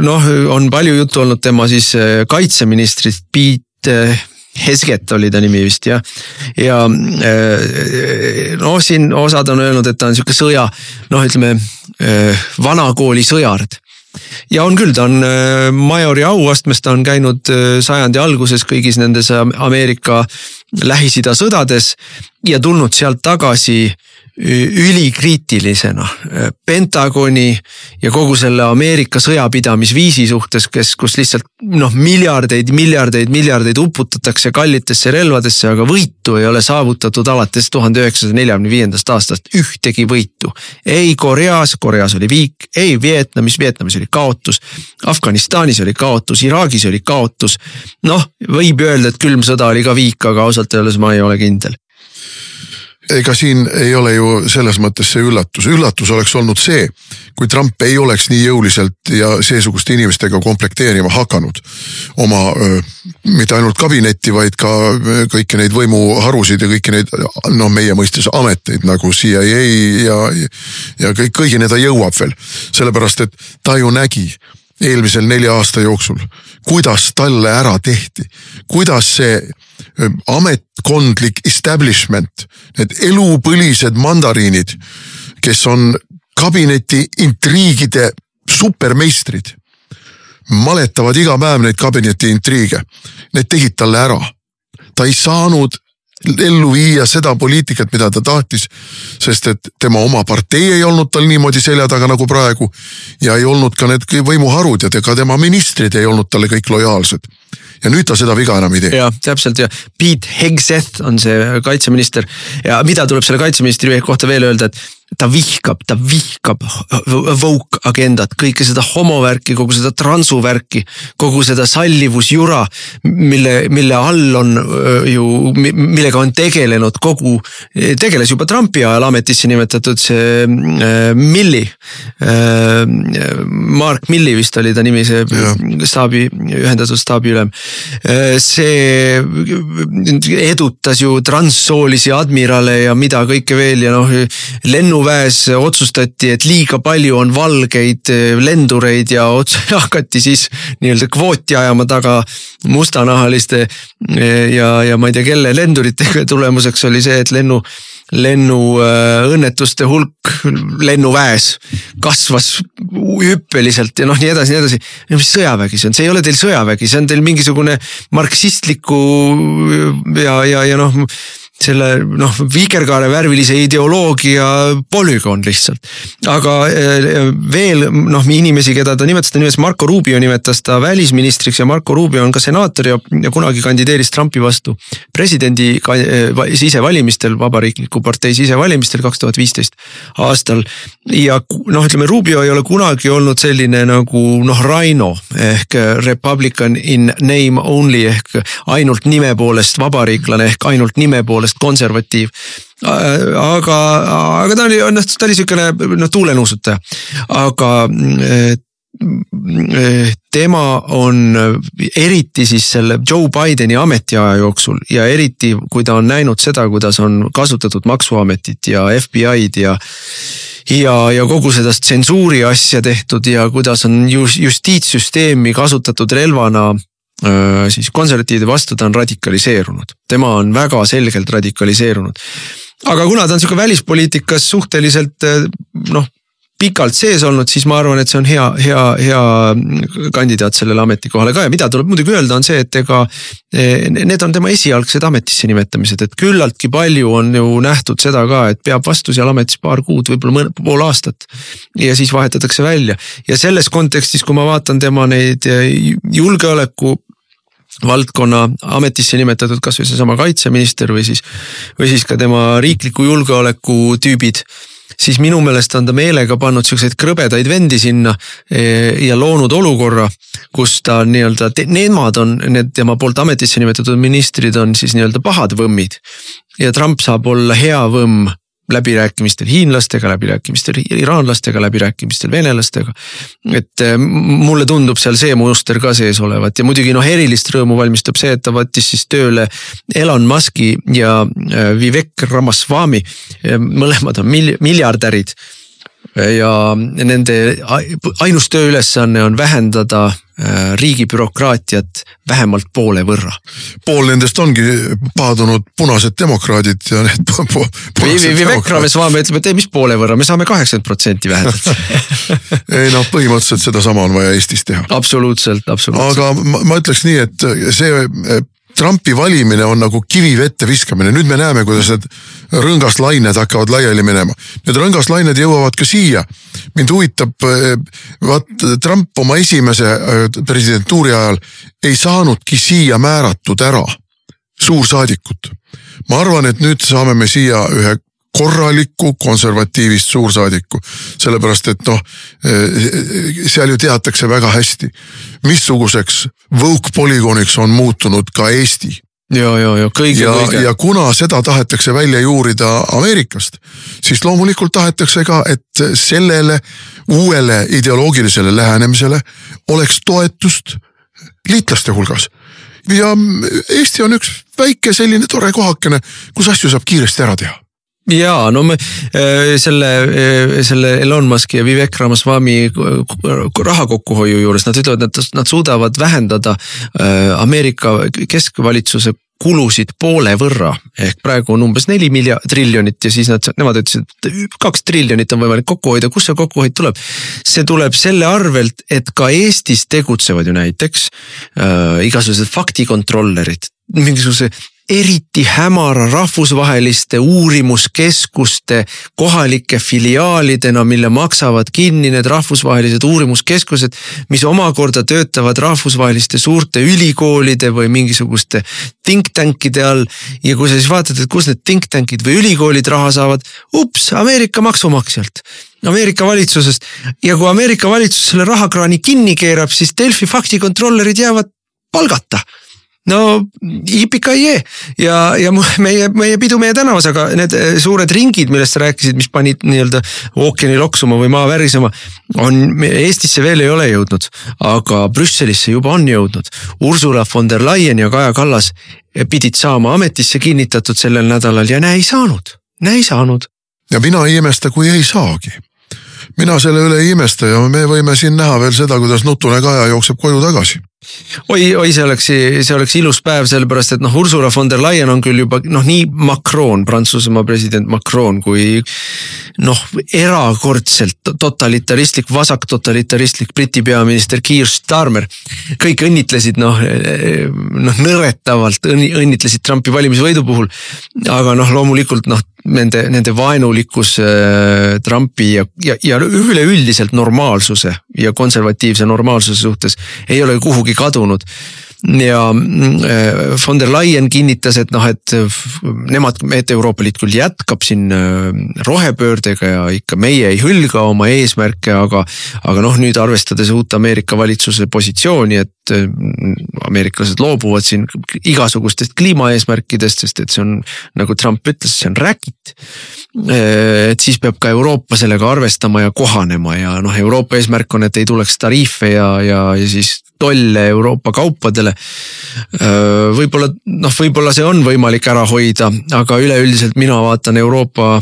noh, on palju juttu olnud tema siis kaitseministrist Pete Hesget oli ta nimi vist jah. ja noh, siin osad on öelnud, et ta on sihuke sõja, noh, ütleme vanakooli sõjard ja on küll, ta on äh, majori auastmes, ta on käinud äh, sajandi alguses kõigis nendes Ameerika Lähis-Ida sõdades ja tulnud sealt tagasi ülikriitilisena Pentagoni ja kogu selle Ameerika sõjapidamisviisi suhtes, kes, kus lihtsalt noh, miljardeid, miljardeid, miljardeid uputatakse kallitesse relvadesse, aga võitu ei ole saavutatud alates tuhande üheksasaja neljakümne viiendast aastast, ühtegi võitu. ei Koreas, Koreas oli viik, ei Vietnamis, Vietnamis oli kaotus, Afganistanis oli kaotus, Iraagis oli kaotus. noh, võib öelda, et külm sõda oli ka viik, aga ausalt öeldes ma ei ole kindel ega siin ei ole ju selles mõttes see üllatus, üllatus oleks olnud see, kui Trump ei oleks nii jõuliselt ja seesuguste inimestega komplekteerima hakanud oma mitte ainult kabinetti, vaid ka kõiki neid võimuharusid ja kõiki neid noh, meie mõistes ameteid nagu CIA ja, ja kõik, kõigini ta jõuab veel. sellepärast, et ta ju nägi eelmisel nelja aasta jooksul, kuidas talle ära tehti, kuidas see ametkondlik establishment, need elupõlised mandariinid, kes on kabineti intriigide supermeistrid, maletavad iga päev neid kabineti intriige. Need tegid talle ära. ta ei saanud ellu viia seda poliitikat, mida ta tahtis. sest et tema oma partei ei olnud tal niimoodi selja taga nagu praegu ja ei olnud ka need võimuharud ja ka tema ministrid ei olnud talle kõik lojaalsed ja nüüd ta seda viga enam ei tee. jah, täpselt ja Pete Hegseth on see kaitseminister ja mida tuleb selle kaitseministri kohta veel öelda, et ta vihkab, ta vihkab woke agendat, kõike seda homovärki, kogu seda transuvärki, kogu seda sallivusjura, mille, mille all on ju, millega on tegelenud kogu, tegeles juba Trumpi ajal ametisse nimetatud see äh, Milli äh,. Mark Milli vist oli ta nimi, see ja. staabi, ühendatud staabiülem see edutas ju transsoolisi admirale ja mida kõike veel ja noh lennu lennuväes otsustati, et liiga palju on valgeid eh, lendureid ja otse <laughs> hakati siis nii-öelda kvooti ajama taga mustanahaliste eh, ja, ja ma ei tea, kelle lenduritega. <laughs> tulemuseks oli see, et lennu, lennuõnnetuste eh, hulk lennuväes kasvas hüppeliselt ja noh, nii edasi, nii edasi. mis sõjavägi see on, see ei ole teil sõjavägi, see on teil mingisugune marksistliku ja, ja, ja noh selle noh, vikerkaare värvilise ideoloogia polügoon lihtsalt. aga eh, veel noh, inimesi, keda ta nimetas, ta nimetas Marco Rubio nimetas ta välisministriks ja Marco Rubio on ka senaator ja, ja kunagi kandideeris Trumpi vastu presidendi eh, sisevalimistel, vabariikliku partei sisevalimistel kaks tuhat viisteist aastal. ja noh, ütleme Rubio ei ole kunagi olnud selline nagu noh, Rhino ehk republican in name only ehk ainult nime poolest vabariiklane ehk ainult nime poolest poolest konservatiiv. aga, aga ta oli, noh ta oli sihukene noh tuulenuusutaja, aga tema on eriti siis selle Joe Bideni ametiaja jooksul ja eriti, kui ta on näinud seda, kuidas on kasutatud maksuametit ja FBI-d ja ja, ja kogu seda tsensuuri asja tehtud ja kuidas on justiitssüsteemi kasutatud relvana siis konservatiivide vastu ta on radikaliseerunud, tema on väga selgelt radikaliseerunud. aga kuna ta on sihuke välispoliitikas suhteliselt noh pikalt sees olnud, siis ma arvan, et see on hea, hea, hea kandidaat sellele ametikohale ka ja mida tuleb muidugi öelda, on see, et ega. Eh, need on tema esialgsed ametisse nimetamised, et küllaltki palju on ju nähtud seda ka, et peab vastu seal ametis paar kuud, võib-olla pool aastat. ja siis vahetatakse välja ja selles kontekstis, kui ma vaatan tema neid eh, julgeoleku valdkonna ametisse nimetatud kasvõi seesama kaitseminister või siis, või siis ka tema riikliku julgeoleku tüübid siis minu meelest on ta meelega pannud siukseid krõbedaid vendi sinna e, ja loonud olukorra, kus ta nii-öelda, nemad on, need tema poolt ametisse nimetatud ministrid on siis nii-öelda pahad võmmid. ja Trump saab olla hea võmm läbirääkimistel hiinlastega, läbirääkimistel iraanlastega, läbirääkimistel venelastega. et eh, mulle tundub seal see muster ka sees olevat ja muidugi noh, erilist rõõmu valmistab see, et ta võttis siis tööle Elon Musk'i ja eh, Vivek Ramaswamy. mõlemad on miljardärid ja nende ainus tööülesanne on vähendada äh, riigi bürokraatiat vähemalt poole võrra. pool nendest ongi paadunud punased demokraadid ja need po. po Vivek Ramaswamy ütleb, et ei, mis poole võrra, me saame kaheksakümmend protsenti vähendada <laughs> ei noh, põhimõtteliselt sedasama on vaja Eestis teha. absoluutselt, absoluutselt. aga ma, ma ütleks nii, et see Trumpi valimine on nagu kivi vette viskamine, nüüd me näeme, kuidas need rõngaslained hakkavad laiali minema. Need rõngaslained jõuavad ka siia. mind huvitab, eh, vaat Trump oma esimese eh, presidentuuri ajal ei saanudki siia määratud ära suursaadikut. ma arvan, et nüüd saame me siia ühe korraliku konservatiivist suursaadiku. sellepärast et noh, seal ju teatakse väga hästi, missuguseks woke polügooniks on muutunud ka Eesti ja, ja, ja kõige, kõige. ja kuna seda tahetakse välja juurida Ameerikast, siis loomulikult tahetakse ka, et sellele uuele ideoloogilisele lähenemisele oleks toetust liitlaste hulgas. ja Eesti on üks väike selline tore kohakene, kus asju saab kiiresti ära teha ja no me äh, selle, äh, selle Elon Musk'i ja Vivek Ramaswamy raha kokkuhoiu juures nad ütlevad, et nad suudavad vähendada äh, Ameerika keskvalitsuse kulusid poole võrra ehk praegu on umbes neli milja-, triljonit ja siis nad, nemad ütlesid, et kaks triljonit on võimalik kokku hoida, kust see kokkuhoid tuleb? see tuleb selle arvelt, et ka Eestis tegutsevad ju näiteks äh, igasugused faktikontrollerid, mingisuguse eriti hämara rahvusvaheliste uurimuskeskuste kohalike filiaalidena, mille maksavad kinni need rahvusvahelised uurimuskeskused, mis omakorda töötavad rahvusvaheliste suurte ülikoolide või mingisuguste think tank'ide all. ja kui sa siis vaatad, et kust need think tank'id või ülikoolid raha saavad, ups, Ameerika maksumaksjalt Ameerika valitsusest ja kui Ameerika valitsus selle rahakraani kinni keerab, siis Delfi faktikontrollerid jäävad palgata no yipikai ja, ja meie, meie pidu meie tänavas, aga need eh, suured ringid, millest sa rääkisid, mis panid nii-öelda ookeani loksuma või maa värisema. on, Eestisse veel ei ole jõudnud, aga Brüsselisse juba on jõudnud. Ursula von der Leyen ja Kaja Kallas pidid saama ametisse kinnitatud sellel nädalal ja näe ei saanud, näe ei saanud. ja mina ei imesta, kui ei saagi mina selle üle ei imesta ja me võime siin näha veel seda, kuidas nutune Kaja jookseb koju tagasi oi, oi, see oleks, see oleks ilus päev, sellepärast et noh, Ursula von der Leyen on küll juba noh, nii Macron, Prantsusmaa president Macron kui noh, erakordselt totalitaristlik, vasaktotalitaristlik Briti peaminister Keir Starmer. kõik õnnitlesid noh, noh nõretavalt õnnitlesid Trumpi valimisvõidu puhul. aga noh, loomulikult noh, nende, nende vaenulikkus äh, Trumpi ja, ja, ja üleüldiselt normaalsuse ja konservatiivse normaalsuse suhtes ei ole kuhugi kadunud ja äh, von der Leyen kinnitas, et noh, et nemad, et Euroopa Liit küll jätkab siin äh, rohepöördega ja ikka meie ei hülga oma eesmärke, aga. aga noh, nüüd arvestades uut Ameerika valitsuse positsiooni, et ameeriklased loobuvad siin igasugustest kliimaeesmärkidest, sest et see on nagu Trump ütles, see on räkit. et siis peab ka Euroopa sellega arvestama ja kohanema ja noh, Euroopa eesmärk on, et ei tuleks tariife ja, ja, ja siis tolle Euroopa kaupadele. võib-olla noh, võib-olla see on võimalik ära hoida, aga üleüldiselt mina vaatan Euroopa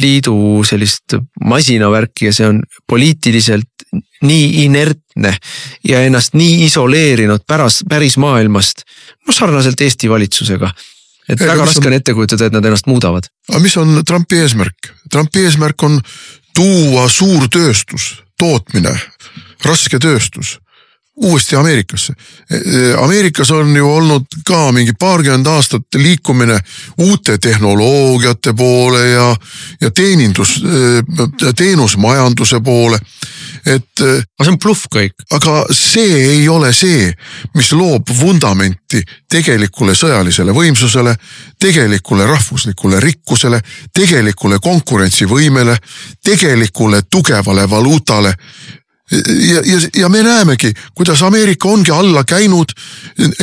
Liidu sellist masinavärki ja see on poliitiliselt nii inertne ja ennast nii isoleerinud pärast, päris maailmast. no sarnaselt Eesti valitsusega et Ega, väga raske on ette kujutada, et nad ennast muudavad. aga mis on Trumpi eesmärk? Trumpi eesmärk on tuua suurtööstus, tootmine, rasketööstus uuesti Ameerikasse. E, e, Ameerikas on ju olnud ka mingi paarkümmend aastat liikumine uute tehnoloogiate poole ja, ja teenindus, e, teenusmajanduse poole. Et. aga see on bluff kõik. aga see ei ole see, mis loob vundamenti tegelikule sõjalisele võimsusele, tegelikule rahvuslikule rikkusele, tegelikule konkurentsivõimele, tegelikule tugevale valuutale ja, ja, ja me näemegi, kuidas Ameerika ongi alla käinud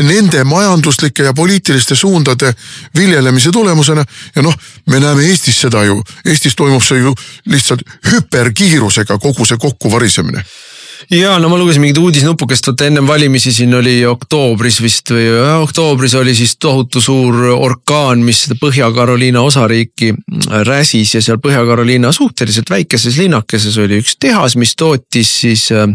nende majanduslike ja poliitiliste suundade viljelemise tulemusena. ja noh, me näeme Eestis seda ju, Eestis toimub see ju lihtsalt hüperkiirusega kogu see kokkuvarisemine ja no ma lugesin mingit uudisnupukest, vaata ennem valimisi siin oli oktoobris vist või oktoobris oli siis tohutu suur orkaan, mis seda Põhja-Caroliina osariiki räsis ja seal Põhja-Caroliina suhteliselt väikeses linnakeses oli üks tehas, mis tootis siis äh,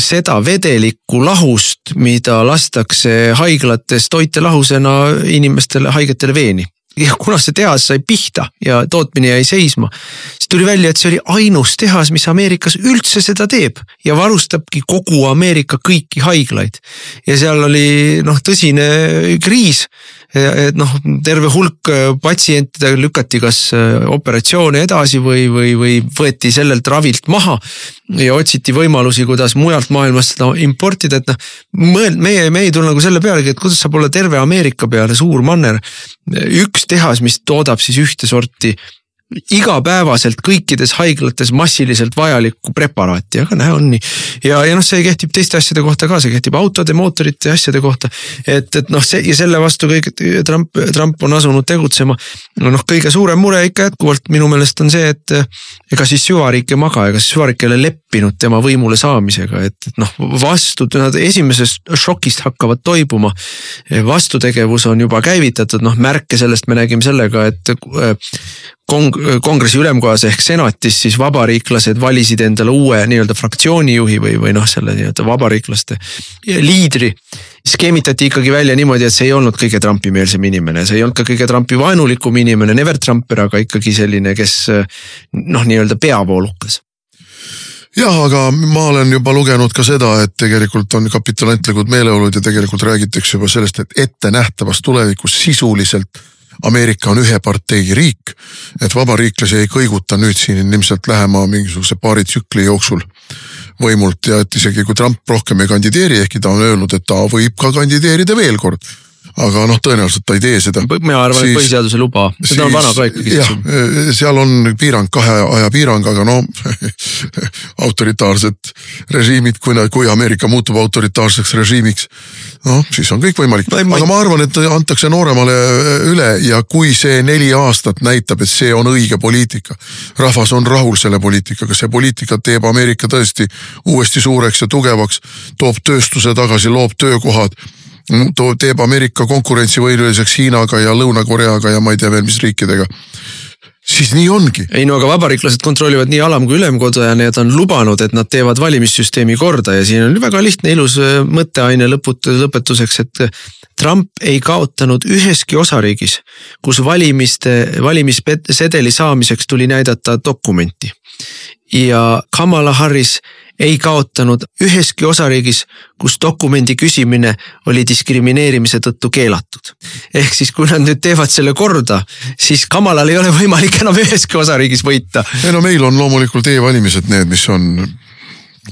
seda vedelikku lahust, mida lastakse haiglates toitelahusena inimestele, haigetele veeni ja kuna see tehas sai pihta ja tootmine jäi seisma, siis tuli välja, et see oli ainus tehas, mis Ameerikas üldse seda teeb ja varustabki kogu Ameerika kõiki haiglaid. ja seal oli noh, tõsine kriis et noh, terve hulk äh, patsiente lükati kas äh, operatsioone edasi või, või, või võeti sellelt ravilt maha. ja otsiti võimalusi, kuidas mujalt maailmast seda importida, et noh. mõeld-, meie, me ei tulnud nagu selle pealegi, et kuidas saab olla terve Ameerika peale suur manner. üks tehas, mis toodab siis ühte sorti igapäevaselt kõikides haiglates massiliselt vajalikku preparaati, aga näe, on nii. ja, ja noh, see kehtib teiste asjade kohta ka, see kehtib autode, mootorite ja asjade kohta. et, et noh, see ja selle vastu kõik Trump, Trump on asunud tegutsema. no noh, kõige suurem mure ikka jätkuvalt minu meelest on see, et ega siis süvariik ei maga, ega siis süvariik ei ole leppinud tema võimule saamisega, et, et noh, vastu, nad esimesest šokist hakkavad toibuma. vastutegevus on juba käivitatud, noh märke sellest me nägime sellega, et kong-, kongressi ülemkojas ehk senatis siis vabariiklased valisid endale uue nii-öelda fraktsioonijuhi või, või noh, selle nii-öelda vabariiklaste liidri. skeemitati ikkagi välja niimoodi, et see ei olnud kõige Trumpi meelsem inimene, see ei olnud ka kõige Trumpi vaenulikum inimene, never Trumper, aga ikkagi selline, kes noh, nii-öelda peavoolukas jah, aga ma olen juba lugenud ka seda, et tegelikult on kapitulantlikud meeleolud ja tegelikult räägitakse juba sellest, et ettenähtavas tulevikus sisuliselt Ameerika on ühe partei riik. et vabariiklasi ei kõiguta nüüd siin ilmselt lähema mingisuguse paari tsükli jooksul võimult ja et isegi kui Trump rohkem ei kandideeri, ehkki ta on öelnud, et ta võib ka kandideerida veel kord aga noh, tõenäoliselt ta ei tee seda. mina arvan, et põhiseadus ei luba, seda on vana ka ikkagi. jah, seal on piirang, kahe aja piirang, aga no <laughs> autoritaarsed režiimid, kui kui Ameerika muutub autoritaarseks režiimiks. noh, siis on kõik võimalik aga ma arvan, et antakse nooremale üle ja kui see neli aastat näitab, et see on õige poliitika. rahvas on rahul selle poliitikaga, see poliitika teeb Ameerika tõesti uuesti suureks ja tugevaks, toob tööstuse tagasi, loob töökohad too teeb Ameerika konkurentsivõimeliseks Hiinaga ja Lõuna-Koreaga ja ma ei tea veel, mis riikidega siis nii ongi. ei no aga vabariiklased kontrollivad nii alam- kui ülemkoda ja need on lubanud, et nad teevad valimissüsteemi korda ja siin on väga lihtne ilus äh, mõtteaine lõput-, lõpetuseks, et Trump ei kaotanud üheski osariigis, kus valimiste, valimissedeli saamiseks tuli näidata dokumenti. ja Kamala Harris ei kaotanud üheski osariigis, kus dokumendi küsimine oli diskrimineerimise tõttu keelatud. ehk siis, kui nad nüüd teevad selle korda, siis Kamalal ei ole võimalik enam üheski osariigis võita. ei no meil on loomulikult e-valimised need, mis on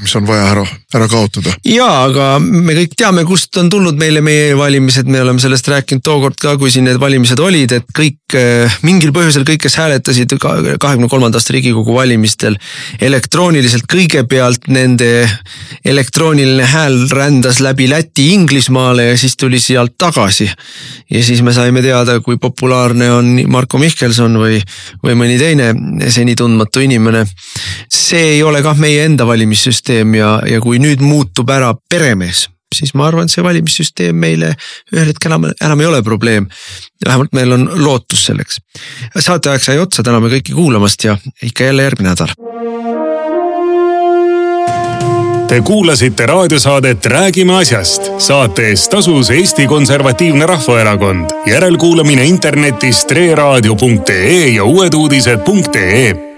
mis on vaja ära, ära kaotada. ja, aga me kõik teame, kust on tulnud meile meie e-valimised, me oleme sellest rääkinud tookord ka, kui siin need valimised olid, et kõik eh, mingil põhjusel kõik, kes hääletasid kahekümne kolmanda aasta riigikogu valimistel elektrooniliselt, kõigepealt nende elektrooniline hääl rändas läbi Läti Inglismaale ja siis tuli sealt tagasi. ja siis me saime teada, kui populaarne on Marko Mihkelson või, või mõni teine seni tundmatu inimene. see ei ole kah meie enda valimissüsteem valimissüsteem ja, ja kui nüüd muutub ära peremees, siis ma arvan, et see valimissüsteem meile ühel hetkel enam, enam ei ole probleem. vähemalt meil on lootus selleks. saateaeg sai otsa, täname kõiki kuulamast ja ikka jälle järgmine nädal. Te kuulasite raadiosaadet Räägime asjast. saate eest tasus Eesti Konservatiivne Rahvaerakond. järelkuulamine internetis treeraadio.ee ja uueduudised.ee